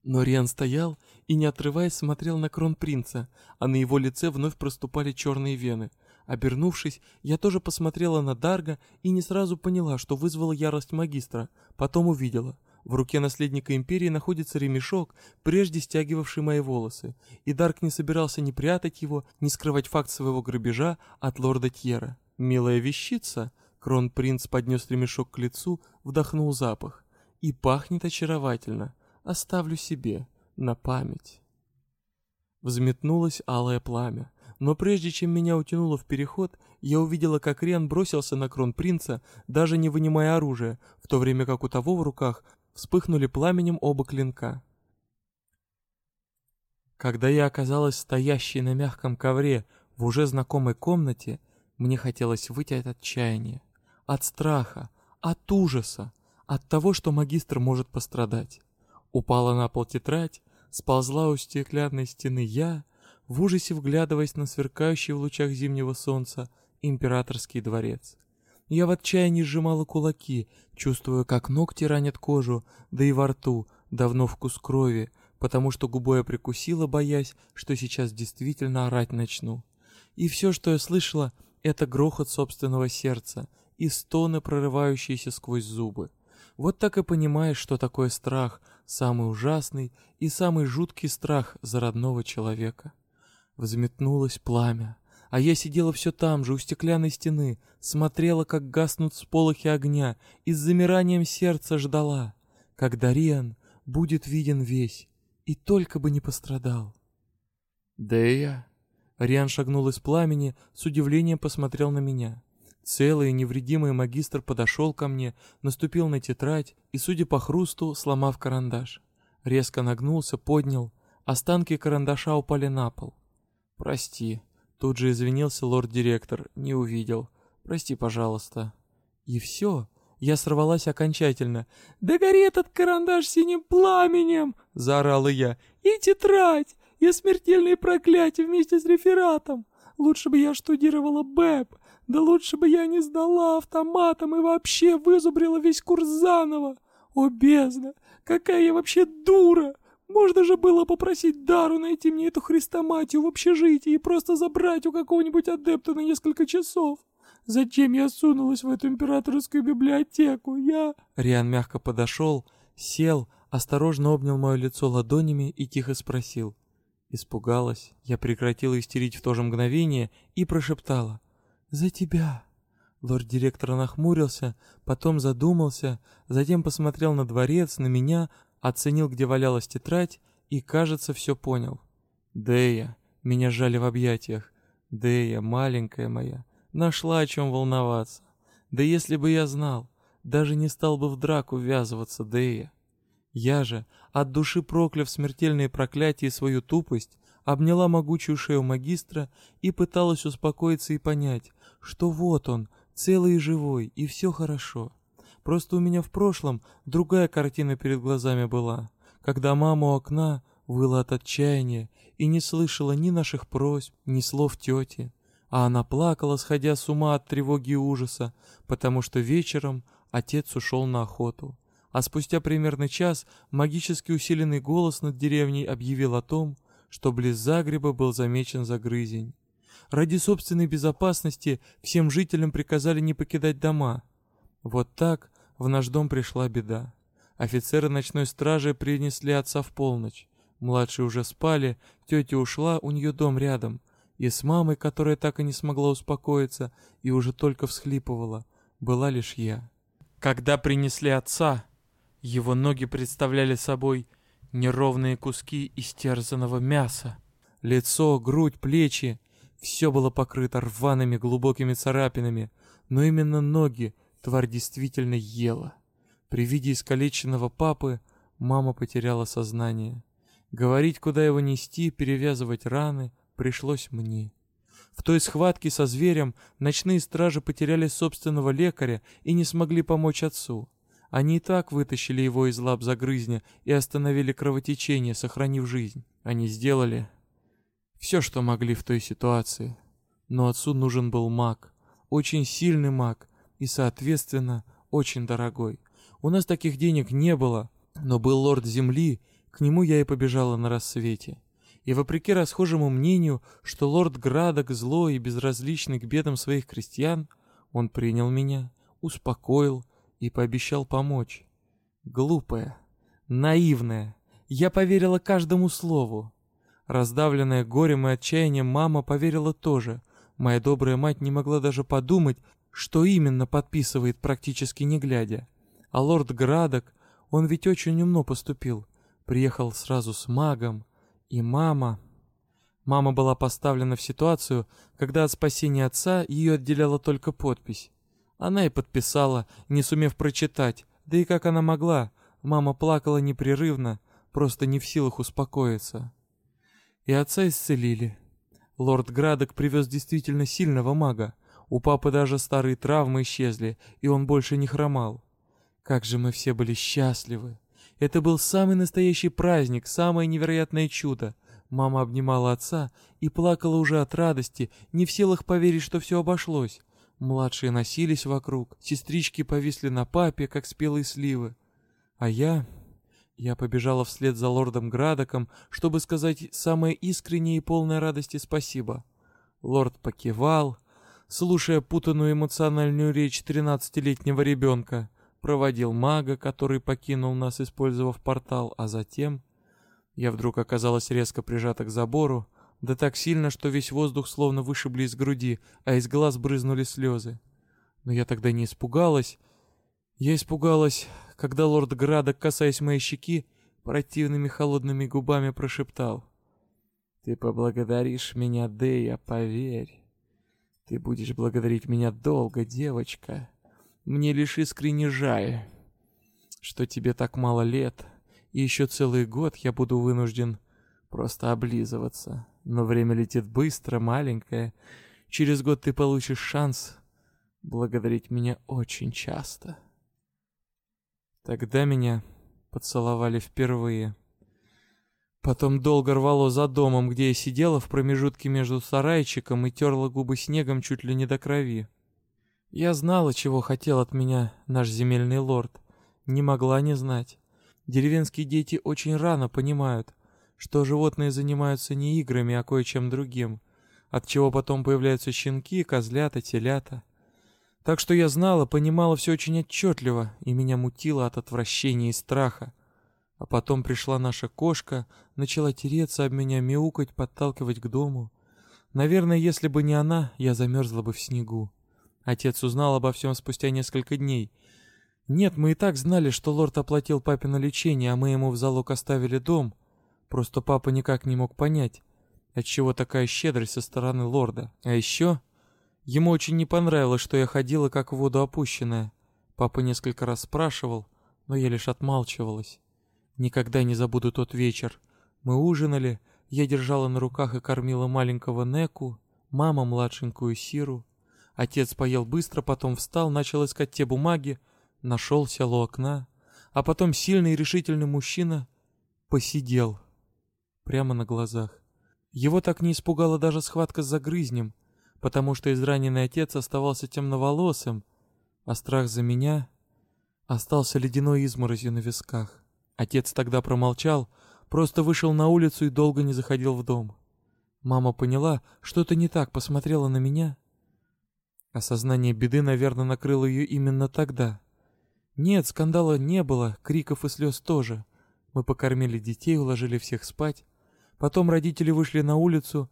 Но Риан стоял и, не отрываясь, смотрел на кронпринца, а на его лице вновь проступали черные вены. Обернувшись, я тоже посмотрела на Дарга и не сразу поняла, что вызвала ярость магистра, потом увидела. В руке наследника империи находится ремешок, прежде стягивавший мои волосы, и Дарк не собирался ни прятать его, ни скрывать факт своего грабежа от лорда Тьера. «Милая вещица!» Кронпринц поднес ремешок к лицу, вдохнул запах. «И пахнет очаровательно!» оставлю себе на память. Взметнулось алое пламя, но прежде чем меня утянуло в переход, я увидела, как Риан бросился на кронпринца, даже не вынимая оружия, в то время как у того в руках вспыхнули пламенем оба клинка. Когда я оказалась стоящей на мягком ковре в уже знакомой комнате, мне хотелось выйти от отчаяния, от страха, от ужаса, от того, что магистр может пострадать. Упала на пол тетрадь, сползла у стеклянной стены я, в ужасе вглядываясь на сверкающий в лучах зимнего солнца императорский дворец. Я в отчаянии сжимала кулаки, чувствуя, как ногти ранят кожу, да и во рту давно вкус крови, потому что губой я прикусила, боясь, что сейчас действительно орать начну. И все, что я слышала, это грохот собственного сердца и стоны, прорывающиеся сквозь зубы. Вот так и понимаешь, что такое страх, самый ужасный и самый жуткий страх за родного человека. Взметнулось пламя, а я сидела все там же, у стеклянной стены, смотрела, как гаснут сполохи огня, и с замиранием сердца ждала, когда Риан будет виден весь, и только бы не пострадал. Да я. Риан шагнул из пламени, с удивлением посмотрел на меня. Целый и невредимый магистр подошел ко мне, наступил на тетрадь и, судя по хрусту, сломав карандаш. Резко нагнулся, поднял. Останки карандаша упали на пол. «Прости», — тут же извинился лорд-директор, не увидел. «Прости, пожалуйста». И все. Я сорвалась окончательно. «Да гори этот карандаш синим пламенем!» — заорала я. «И тетрадь! И смертельные проклятия вместе с рефератом! Лучше бы я штудировала БЭП!» Да лучше бы я не сдала автоматом и вообще вызубрила весь курс заново. О, бездна, какая я вообще дура! Можно же было попросить Дару найти мне эту хрестоматию в общежитии и просто забрать у какого-нибудь адепта на несколько часов. Зачем я сунулась в эту императорскую библиотеку? Я...» Риан мягко подошел, сел, осторожно обнял мое лицо ладонями и тихо спросил. Испугалась, я прекратила истерить в то же мгновение и прошептала «За тебя!». Лорд-директор нахмурился, потом задумался, затем посмотрел на дворец, на меня, оценил, где валялась тетрадь и, кажется, все понял. «Дея!» Меня сжали в объятиях. «Дея, маленькая моя, нашла о чем волноваться. Да если бы я знал, даже не стал бы в драку ввязываться, Дея». Я же, от души прокляв смертельные проклятия и свою тупость, обняла могучую шею магистра и пыталась успокоиться и понять, что вот он, целый и живой, и все хорошо. Просто у меня в прошлом другая картина перед глазами была, когда мама у окна выла от отчаяния и не слышала ни наших просьб, ни слов тети, а она плакала, сходя с ума от тревоги и ужаса, потому что вечером отец ушел на охоту. А спустя примерно час магически усиленный голос над деревней объявил о том, что близ Загреба был замечен загрызень. Ради собственной безопасности всем жителям приказали не покидать дома. Вот так в наш дом пришла беда. Офицеры ночной стражи принесли отца в полночь. Младшие уже спали, тетя ушла, у нее дом рядом. И с мамой, которая так и не смогла успокоиться и уже только всхлипывала, была лишь я. Когда принесли отца, его ноги представляли собой неровные куски истерзанного мяса. Лицо, грудь, плечи все было покрыто рваными глубокими царапинами, но именно ноги тварь действительно ела. При виде искалеченного папы мама потеряла сознание. Говорить, куда его нести, перевязывать раны пришлось мне. В той схватке со зверем ночные стражи потеряли собственного лекаря и не смогли помочь отцу. Они и так вытащили его из лап загрызня и остановили кровотечение, сохранив жизнь. Они сделали все, что могли в той ситуации. Но отцу нужен был маг. Очень сильный маг и, соответственно, очень дорогой. У нас таких денег не было, но был лорд Земли, к нему я и побежала на рассвете. И вопреки расхожему мнению, что лорд Градок злой и безразличный к бедам своих крестьян, он принял меня, успокоил и пообещал помочь. Глупая, наивная, я поверила каждому слову. Раздавленная горем и отчаянием мама поверила тоже. Моя добрая мать не могла даже подумать, что именно подписывает практически не глядя. А лорд Градок, он ведь очень умно поступил. Приехал сразу с магом. И мама... Мама была поставлена в ситуацию, когда от спасения отца ее отделяла только подпись. Она и подписала, не сумев прочитать. Да и как она могла? Мама плакала непрерывно, просто не в силах успокоиться и отца исцелили. Лорд Градок привез действительно сильного мага. У папы даже старые травмы исчезли, и он больше не хромал. Как же мы все были счастливы. Это был самый настоящий праздник, самое невероятное чудо. Мама обнимала отца и плакала уже от радости, не в силах поверить, что все обошлось. Младшие носились вокруг, сестрички повисли на папе, как спелые сливы. А я... Я побежала вслед за лордом Градоком, чтобы сказать самое искреннее и полное радости спасибо. Лорд покивал, слушая путанную эмоциональную речь тринадцатилетнего ребенка, проводил мага, который покинул нас, использовав портал, а затем... Я вдруг оказалась резко прижата к забору, да так сильно, что весь воздух словно вышибли из груди, а из глаз брызнули слезы. Но я тогда не испугалась. Я испугалась когда лорд Градок, касаясь моей щеки, противными холодными губами прошептал. «Ты поблагодаришь меня, Дея, поверь. Ты будешь благодарить меня долго, девочка. Мне лишь искренне жаль, что тебе так мало лет, и еще целый год я буду вынужден просто облизываться. Но время летит быстро, маленькое. Через год ты получишь шанс благодарить меня очень часто». Тогда меня поцеловали впервые. Потом долго рвало за домом, где я сидела в промежутке между сарайчиком и терла губы снегом чуть ли не до крови. Я знала, чего хотел от меня наш земельный лорд. Не могла не знать. Деревенские дети очень рано понимают, что животные занимаются не играми, а кое-чем другим, от чего потом появляются щенки, козлята, телята. Так что я знала, понимала все очень отчетливо, и меня мутило от отвращения и страха. А потом пришла наша кошка, начала тереться об меня, мяукать, подталкивать к дому. Наверное, если бы не она, я замерзла бы в снегу. Отец узнал обо всем спустя несколько дней. Нет, мы и так знали, что лорд оплатил папе на лечение, а мы ему в залог оставили дом. Просто папа никак не мог понять, отчего такая щедрость со стороны лорда. А еще ему очень не понравилось, что я ходила как в воду опущенная. Папа несколько раз спрашивал, но я лишь отмалчивалась. Никогда не забуду тот вечер. Мы ужинали, я держала на руках и кормила маленького Неку, мама младшенькую Сиру. Отец поел быстро, потом встал, начал искать те бумаги, нашел, сел у окна, а потом сильный и решительный мужчина посидел прямо на глазах. Его так не испугала даже схватка с загрызнем, потому что израненный отец оставался темноволосым, а страх за меня остался ледяной изморозью на висках. Отец тогда промолчал, просто вышел на улицу и долго не заходил в дом. Мама поняла, что это не так, посмотрела на меня. Осознание беды, наверное, накрыло ее именно тогда. Нет, скандала не было, криков и слез тоже. Мы покормили детей, уложили всех спать. Потом родители вышли на улицу,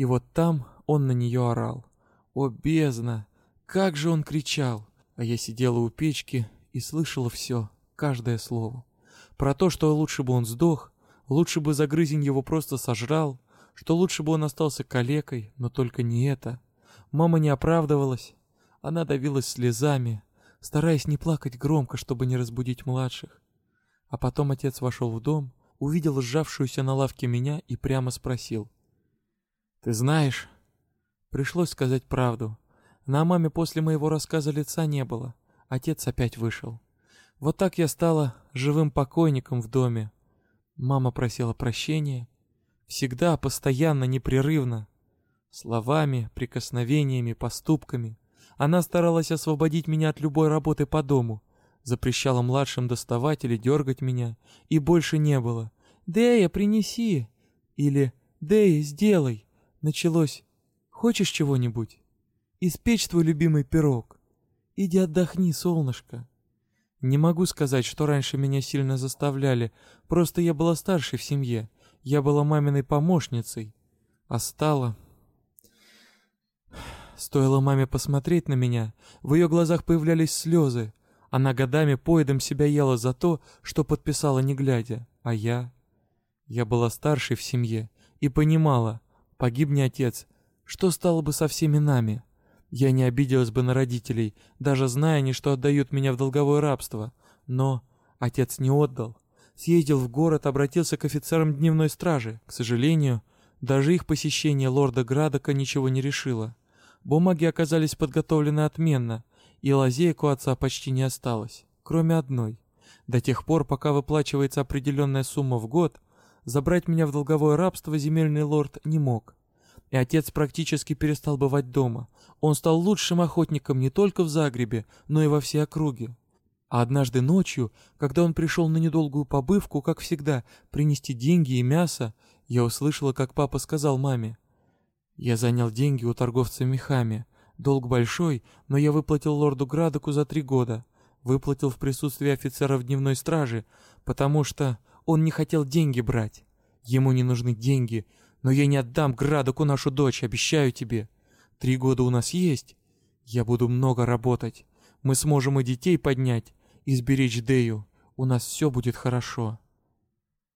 и вот там он на нее орал. О, бездна! Как же он кричал! А я сидела у печки и слышала все, каждое слово. Про то, что лучше бы он сдох, лучше бы загрызень его просто сожрал, что лучше бы он остался калекой, но только не это. Мама не оправдывалась. Она давилась слезами, стараясь не плакать громко, чтобы не разбудить младших. А потом отец вошел в дом, увидел сжавшуюся на лавке меня и прямо спросил. «Ты знаешь...» Пришлось сказать правду. На маме после моего рассказа лица не было. Отец опять вышел. Вот так я стала живым покойником в доме. Мама просила прощения. Всегда, постоянно, непрерывно. Словами, прикосновениями, поступками. Она старалась освободить меня от любой работы по дому. Запрещала младшим доставать или дергать меня. И больше не было. «Дея, принеси!» Или «Дея, сделай!» Началось «Хочешь чего-нибудь?» Испечь твой любимый пирог. Иди отдохни, солнышко. Не могу сказать, что раньше меня сильно заставляли, просто я была старшей в семье. Я была маминой помощницей. А стала... Стоило маме посмотреть на меня, в ее глазах появлялись слезы. Она годами поедом себя ела за то, что подписала не глядя. А я... Я была старшей в семье и понимала, погибни отец, что стало бы со всеми нами. Я не обиделась бы на родителей, даже зная они, что отдают меня в долговое рабство. Но отец не отдал. Съездил в город, обратился к офицерам дневной стражи. К сожалению, даже их посещение лорда Градока ничего не решило. Бумаги оказались подготовлены отменно, и лазеек у отца почти не осталось, кроме одной. До тех пор, пока выплачивается определенная сумма в год, забрать меня в долговое рабство земельный лорд не мог. И отец практически перестал бывать дома, он стал лучшим охотником не только в Загребе, но и во всей округе. А однажды ночью, когда он пришел на недолгую побывку, как всегда, принести деньги и мясо, я услышала, как папа сказал маме. «Я занял деньги у торговца мехами. Долг большой, но я выплатил лорду Градоку за три года. Выплатил в присутствии офицеров дневной стражи, потому что он не хотел деньги брать. Ему не нужны деньги, но я не отдам Градоку нашу дочь, обещаю тебе. Три года у нас есть. Я буду много работать. Мы сможем и детей поднять, и сберечь Дею. У нас все будет хорошо.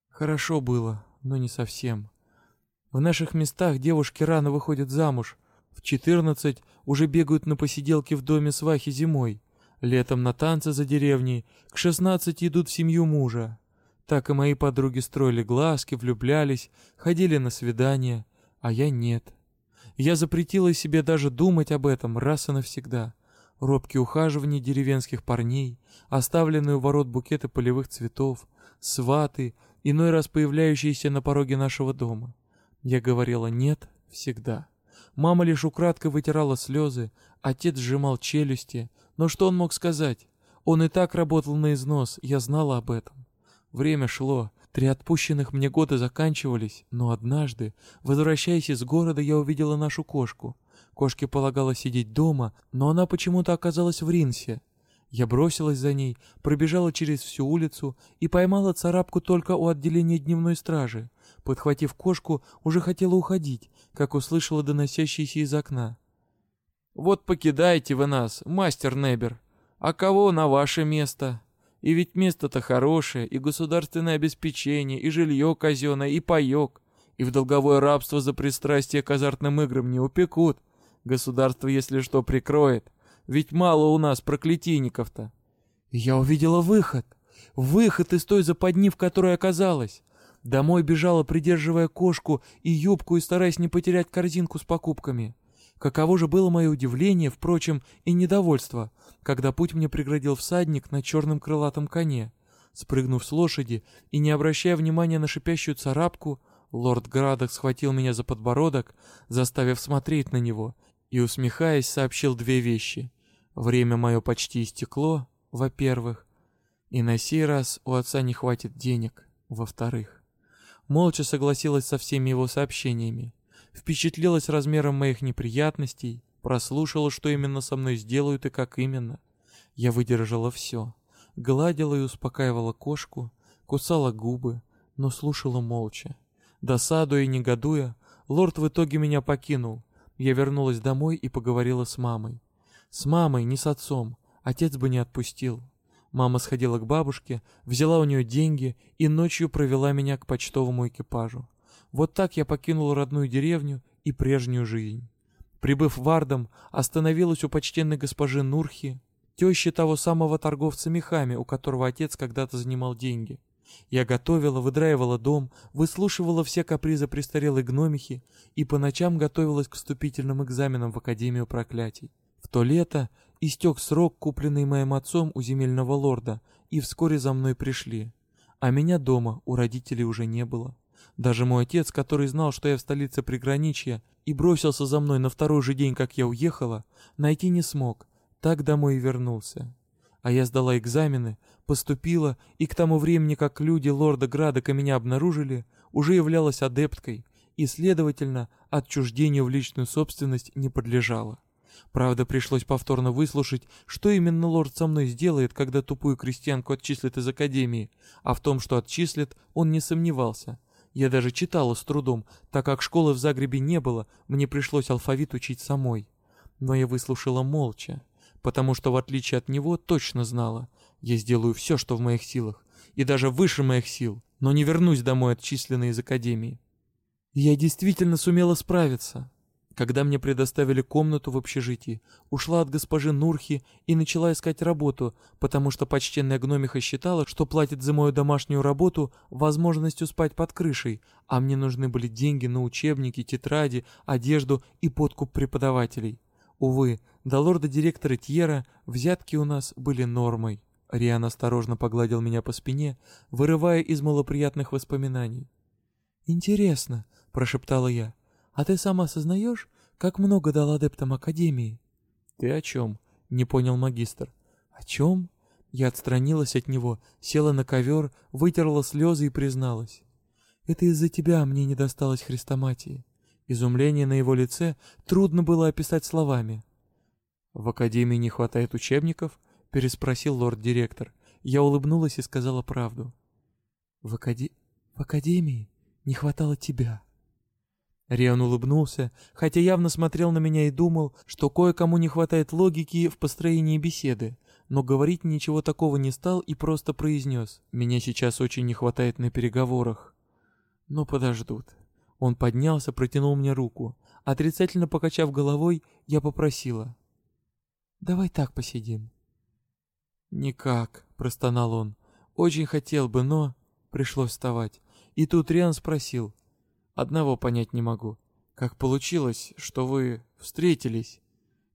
Хорошо было, но не совсем. В наших местах девушки рано выходят замуж. В 14 уже бегают на посиделки в доме свахи зимой. Летом на танцы за деревней. К 16 идут в семью мужа. Так и мои подруги строили глазки, влюблялись, ходили на свидания, а я нет. Я запретила себе даже думать об этом раз и навсегда. Робкие ухаживания деревенских парней, оставленные у ворот букеты полевых цветов, сваты, иной раз появляющиеся на пороге нашего дома. Я говорила «нет» всегда. Мама лишь украдкой вытирала слезы, отец сжимал челюсти. Но что он мог сказать? Он и так работал на износ, я знала об этом. Время шло, Три отпущенных мне года заканчивались, но однажды, возвращаясь из города, я увидела нашу кошку. Кошке полагалось сидеть дома, но она почему-то оказалась в Ринсе. Я бросилась за ней, пробежала через всю улицу и поймала царапку только у отделения дневной стражи. Подхватив кошку, уже хотела уходить, как услышала доносящийся из окна. «Вот покидаете вы нас, мастер Небер. А кого на ваше место? И ведь место-то хорошее, и государственное обеспечение, и жилье казенное, и паек. И в долговое рабство за пристрастие к азартным играм не упекут. Государство, если что, прикроет. Ведь мало у нас проклятийников-то». Я увидела выход. Выход из той западни, в которой оказалась. Домой бежала, придерживая кошку и юбку и стараясь не потерять корзинку с покупками. Каково же было мое удивление, впрочем, и недовольство, когда путь мне преградил всадник на черном крылатом коне. Спрыгнув с лошади и не обращая внимания на шипящую царапку, лорд Градок схватил меня за подбородок, заставив смотреть на него, и, усмехаясь, сообщил две вещи. Время мое почти истекло, во-первых, и на сей раз у отца не хватит денег, во-вторых молча согласилась со всеми его сообщениями, впечатлилась размером моих неприятностей, прослушала, что именно со мной сделают и как именно. Я выдержала все, гладила и успокаивала кошку, кусала губы, но слушала молча. Досадуя и негодуя, лорд в итоге меня покинул. Я вернулась домой и поговорила с мамой. С мамой, не с отцом. Отец бы не отпустил. Мама сходила к бабушке, взяла у нее деньги и ночью провела меня к почтовому экипажу. Вот так я покинул родную деревню и прежнюю жизнь. Прибыв в Ардам, остановилась у почтенной госпожи Нурхи, тещи того самого торговца мехами, у которого отец когда-то занимал деньги. Я готовила, выдраивала дом, выслушивала все капризы престарелой гномихи и по ночам готовилась к вступительным экзаменам в Академию проклятий. В то лето Истек срок, купленный моим отцом у земельного лорда, и вскоре за мной пришли. А меня дома у родителей уже не было. Даже мой отец, который знал, что я в столице приграничья, и бросился за мной на второй же день, как я уехала, найти не смог. Так домой и вернулся. А я сдала экзамены, поступила, и к тому времени, как люди лорда Градока меня обнаружили, уже являлась адепткой, и, следовательно, отчуждению в личную собственность не подлежала. Правда, пришлось повторно выслушать, что именно лорд со мной сделает, когда тупую крестьянку отчислят из академии, а в том, что отчислят, он не сомневался. Я даже читала с трудом, так как школы в Загребе не было, мне пришлось алфавит учить самой. Но я выслушала молча, потому что, в отличие от него, точно знала, я сделаю все, что в моих силах, и даже выше моих сил, но не вернусь домой отчисленной из академии. я действительно сумела справиться, когда мне предоставили комнату в общежитии, ушла от госпожи Нурхи и начала искать работу, потому что почтенная гномиха считала, что платит за мою домашнюю работу возможностью спать под крышей, а мне нужны были деньги на учебники, тетради, одежду и подкуп преподавателей. Увы, до лорда-директора Тьера взятки у нас были нормой. Риан осторожно погладил меня по спине, вырывая из малоприятных воспоминаний. «Интересно», — прошептала я, — а ты сам осознаешь, как много дал адептам Академии?» «Ты о чем?» — не понял магистр. «О чем?» Я отстранилась от него, села на ковер, вытерла слезы и призналась. «Это из-за тебя мне не досталось хрестоматии». Изумление на его лице трудно было описать словами. «В Академии не хватает учебников?» — переспросил лорд-директор. Я улыбнулась и сказала правду. «В, акаде... в Академии не хватало тебя». Риан улыбнулся, хотя явно смотрел на меня и думал, что кое-кому не хватает логики в построении беседы, но говорить ничего такого не стал и просто произнес «Меня сейчас очень не хватает на переговорах». Но подождут. Он поднялся, протянул мне руку. Отрицательно покачав головой, я попросила. «Давай так посидим». «Никак», — простонал он. «Очень хотел бы, но...» Пришлось вставать. И тут Риан спросил. Одного понять не могу. Как получилось, что вы встретились?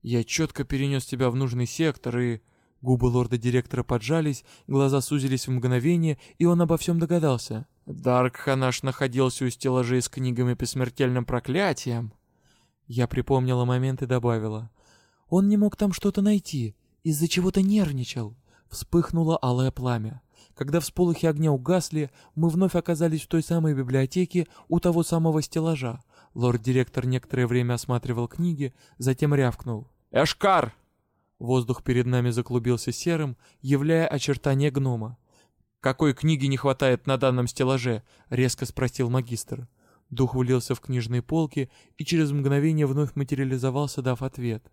Я четко перенес тебя в нужный сектор и... Губы лорда-директора поджались, глаза сузились в мгновение, и он обо всем догадался. Даркханаш находился у стеллажей с книгами по смертельным проклятиям. Я припомнила момент и добавила. Он не мог там что-то найти, из-за чего-то нервничал. Вспыхнуло алое пламя. Когда всполохи огня угасли, мы вновь оказались в той самой библиотеке у того самого стеллажа. Лорд-директор некоторое время осматривал книги, затем рявкнул. «Эшкар!» Воздух перед нами заклубился серым, являя очертания гнома. «Какой книги не хватает на данном стеллаже?» — резко спросил магистр. Дух влился в книжные полки и через мгновение вновь материализовался, дав ответ.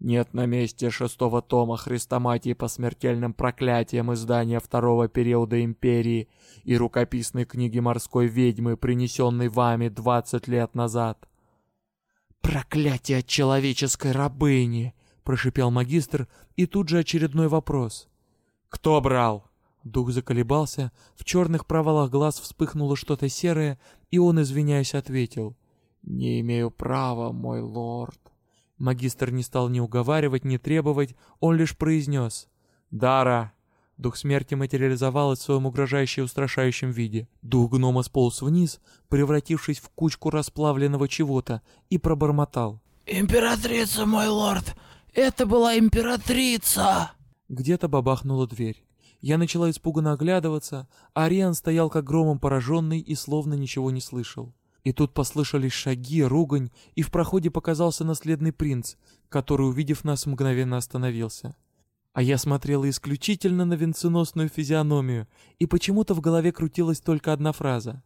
«Нет на месте шестого тома Христоматии по смертельным проклятиям издания второго периода Империи и рукописной книги морской ведьмы, принесенной вами двадцать лет назад». «Проклятие человеческой рабыни!» — прошипел магистр, и тут же очередной вопрос. «Кто брал?» Дух заколебался, в черных провалах глаз вспыхнуло что-то серое, и он, извиняясь, ответил. «Не имею права, мой лорд». Магистр не стал ни уговаривать, ни требовать, он лишь произнес. «Дара!» Дух смерти материализовалась в своем угрожающе устрашающем виде. Дух гнома сполз вниз, превратившись в кучку расплавленного чего-то, и пробормотал. «Императрица, мой лорд! Это была императрица!» Где-то бабахнула дверь. Я начала испуганно оглядываться, а Ариан стоял как громом пораженный и словно ничего не слышал. И тут послышались шаги, ругань, и в проходе показался наследный принц, который, увидев нас, мгновенно остановился. А я смотрела исключительно на венценосную физиономию, и почему-то в голове крутилась только одна фраза.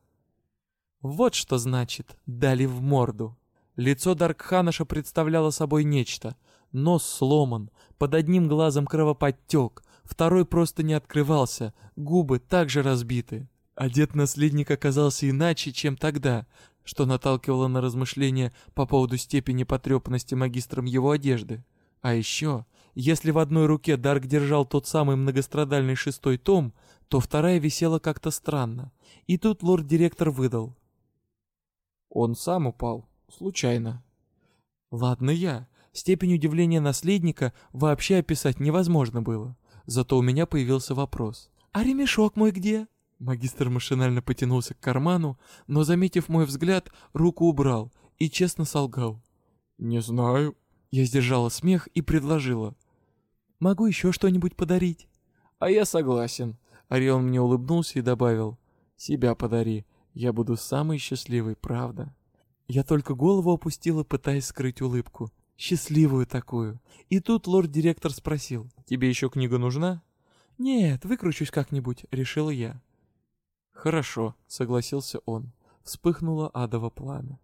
Вот что значит «дали в морду». Лицо Даркханаша представляло собой нечто. Нос сломан, под одним глазом кровоподтек, второй просто не открывался, губы также разбиты. Одет наследник оказался иначе, чем тогда, что наталкивало на размышления по поводу степени потрепанности магистром его одежды. А еще, если в одной руке Дарк держал тот самый многострадальный шестой том, то вторая висела как-то странно. И тут лорд-директор выдал. Он сам упал. Случайно. Ладно я. Степень удивления наследника вообще описать невозможно было. Зато у меня появился вопрос. «А ремешок мой где?» Магистр машинально потянулся к карману, но, заметив мой взгляд, руку убрал и честно солгал. «Не знаю». Я сдержала смех и предложила. «Могу еще что-нибудь подарить?» «А я согласен». Орион мне улыбнулся и добавил. «Себя подари, я буду самый счастливый, правда?» Я только голову опустила, пытаясь скрыть улыбку. Счастливую такую. И тут лорд-директор спросил. «Тебе еще книга нужна?» «Нет, выкручусь как-нибудь», — решила я. «Хорошо», — согласился он. Вспыхнуло адово пламя.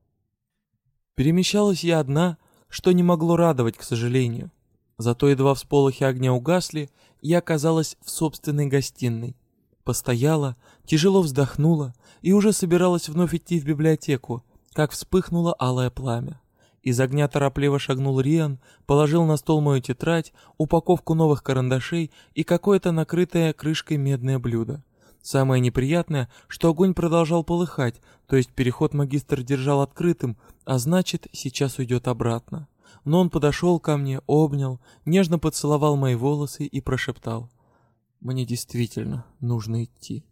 Перемещалась я одна, что не могло радовать, к сожалению. Зато едва всполохи огня угасли, я оказалась в собственной гостиной. Постояла, тяжело вздохнула и уже собиралась вновь идти в библиотеку, как вспыхнуло алое пламя. Из огня торопливо шагнул Риан, положил на стол мою тетрадь, упаковку новых карандашей и какое-то накрытое крышкой медное блюдо. Самое неприятное, что огонь продолжал полыхать, то есть переход магистр держал открытым, а значит, сейчас уйдет обратно. Но он подошел ко мне, обнял, нежно поцеловал мои волосы и прошептал. «Мне действительно нужно идти».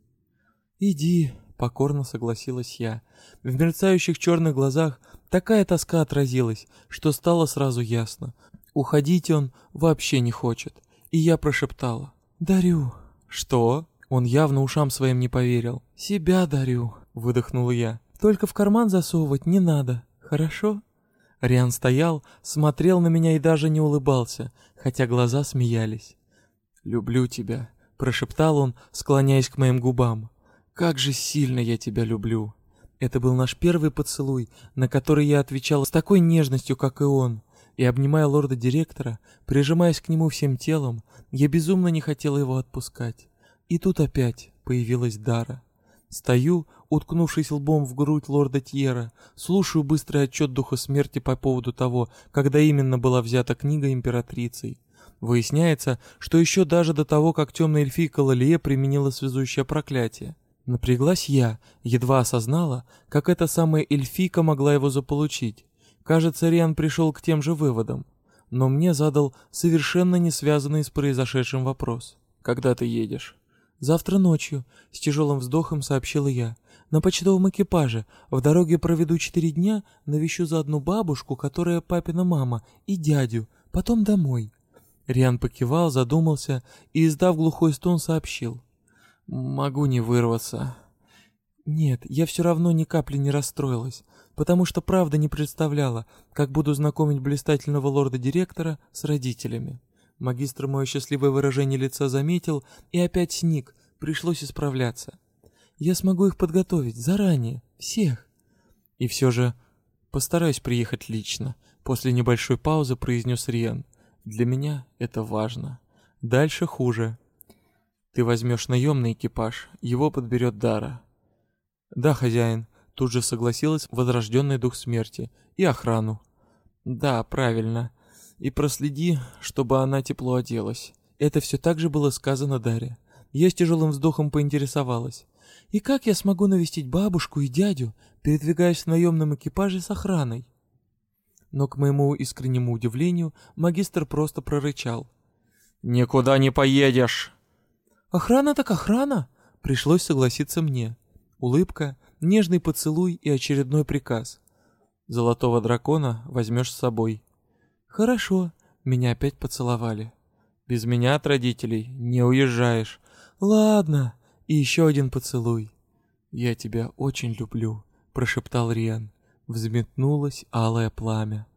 «Иди», — покорно согласилась я. В мерцающих черных глазах Такая тоска отразилась, что стало сразу ясно. Уходить он вообще не хочет. И я прошептала. «Дарю». «Что?» Он явно ушам своим не поверил. «Себя дарю», — выдохнула я. «Только в карман засовывать не надо, хорошо?» Риан стоял, смотрел на меня и даже не улыбался, хотя глаза смеялись. «Люблю тебя», — прошептал он, склоняясь к моим губам. «Как же сильно я тебя люблю!» Это был наш первый поцелуй, на который я отвечала с такой нежностью, как и он. И обнимая лорда-директора, прижимаясь к нему всем телом, я безумно не хотела его отпускать. И тут опять появилась Дара. Стою, уткнувшись лбом в грудь лорда Тьера, слушаю быстрый отчет Духа Смерти по поводу того, когда именно была взята книга императрицей. Выясняется, что еще даже до того, как темная эльфийка Лалия применила связующее проклятие. Напряглась я, едва осознала, как эта самая эльфийка могла его заполучить. Кажется, Риан пришел к тем же выводам. Но мне задал совершенно не связанный с произошедшим вопрос. «Когда ты едешь?» «Завтра ночью», — с тяжелым вздохом сообщила я. «На почтовом экипаже. В дороге проведу четыре дня, навещу заодно бабушку, которая папина мама, и дядю. Потом домой». Риан покивал, задумался и, издав глухой стон, сообщил. Могу не вырваться. Нет, я все равно ни капли не расстроилась. потому что правда не представляла, как буду знакомить блистательного лорда-директора с родителями. Магистр мое счастливое выражение лица заметил и опять сник, пришлось исправляться. Я смогу их подготовить заранее, всех. И все же постараюсь приехать лично, после небольшой паузы произнес Риан. Для меня это важно. Дальше хуже. Ты возьмешь наемный экипаж, его подберет Дара. Да, хозяин, тут же согласилась возрожденный дух смерти. И охрану. Да, правильно. И проследи, чтобы она тепло оделась. Это все так же было сказано Даре. Я с тяжелым вздохом поинтересовалась. И как я смогу навестить бабушку и дядю, передвигаясь в наемном экипаже с охраной? Но, к моему искреннему удивлению, магистр просто прорычал. «Никуда не поедешь!» «Охрана так охрана!» Пришлось согласиться мне. Улыбка, нежный поцелуй и очередной приказ. «Золотого дракона возьмешь с собой». «Хорошо», меня опять поцеловали. «Без меня от родителей не уезжаешь». «Ладно», и еще один поцелуй. «Я тебя очень люблю», — прошептал Риан. Взметнулось алое пламя.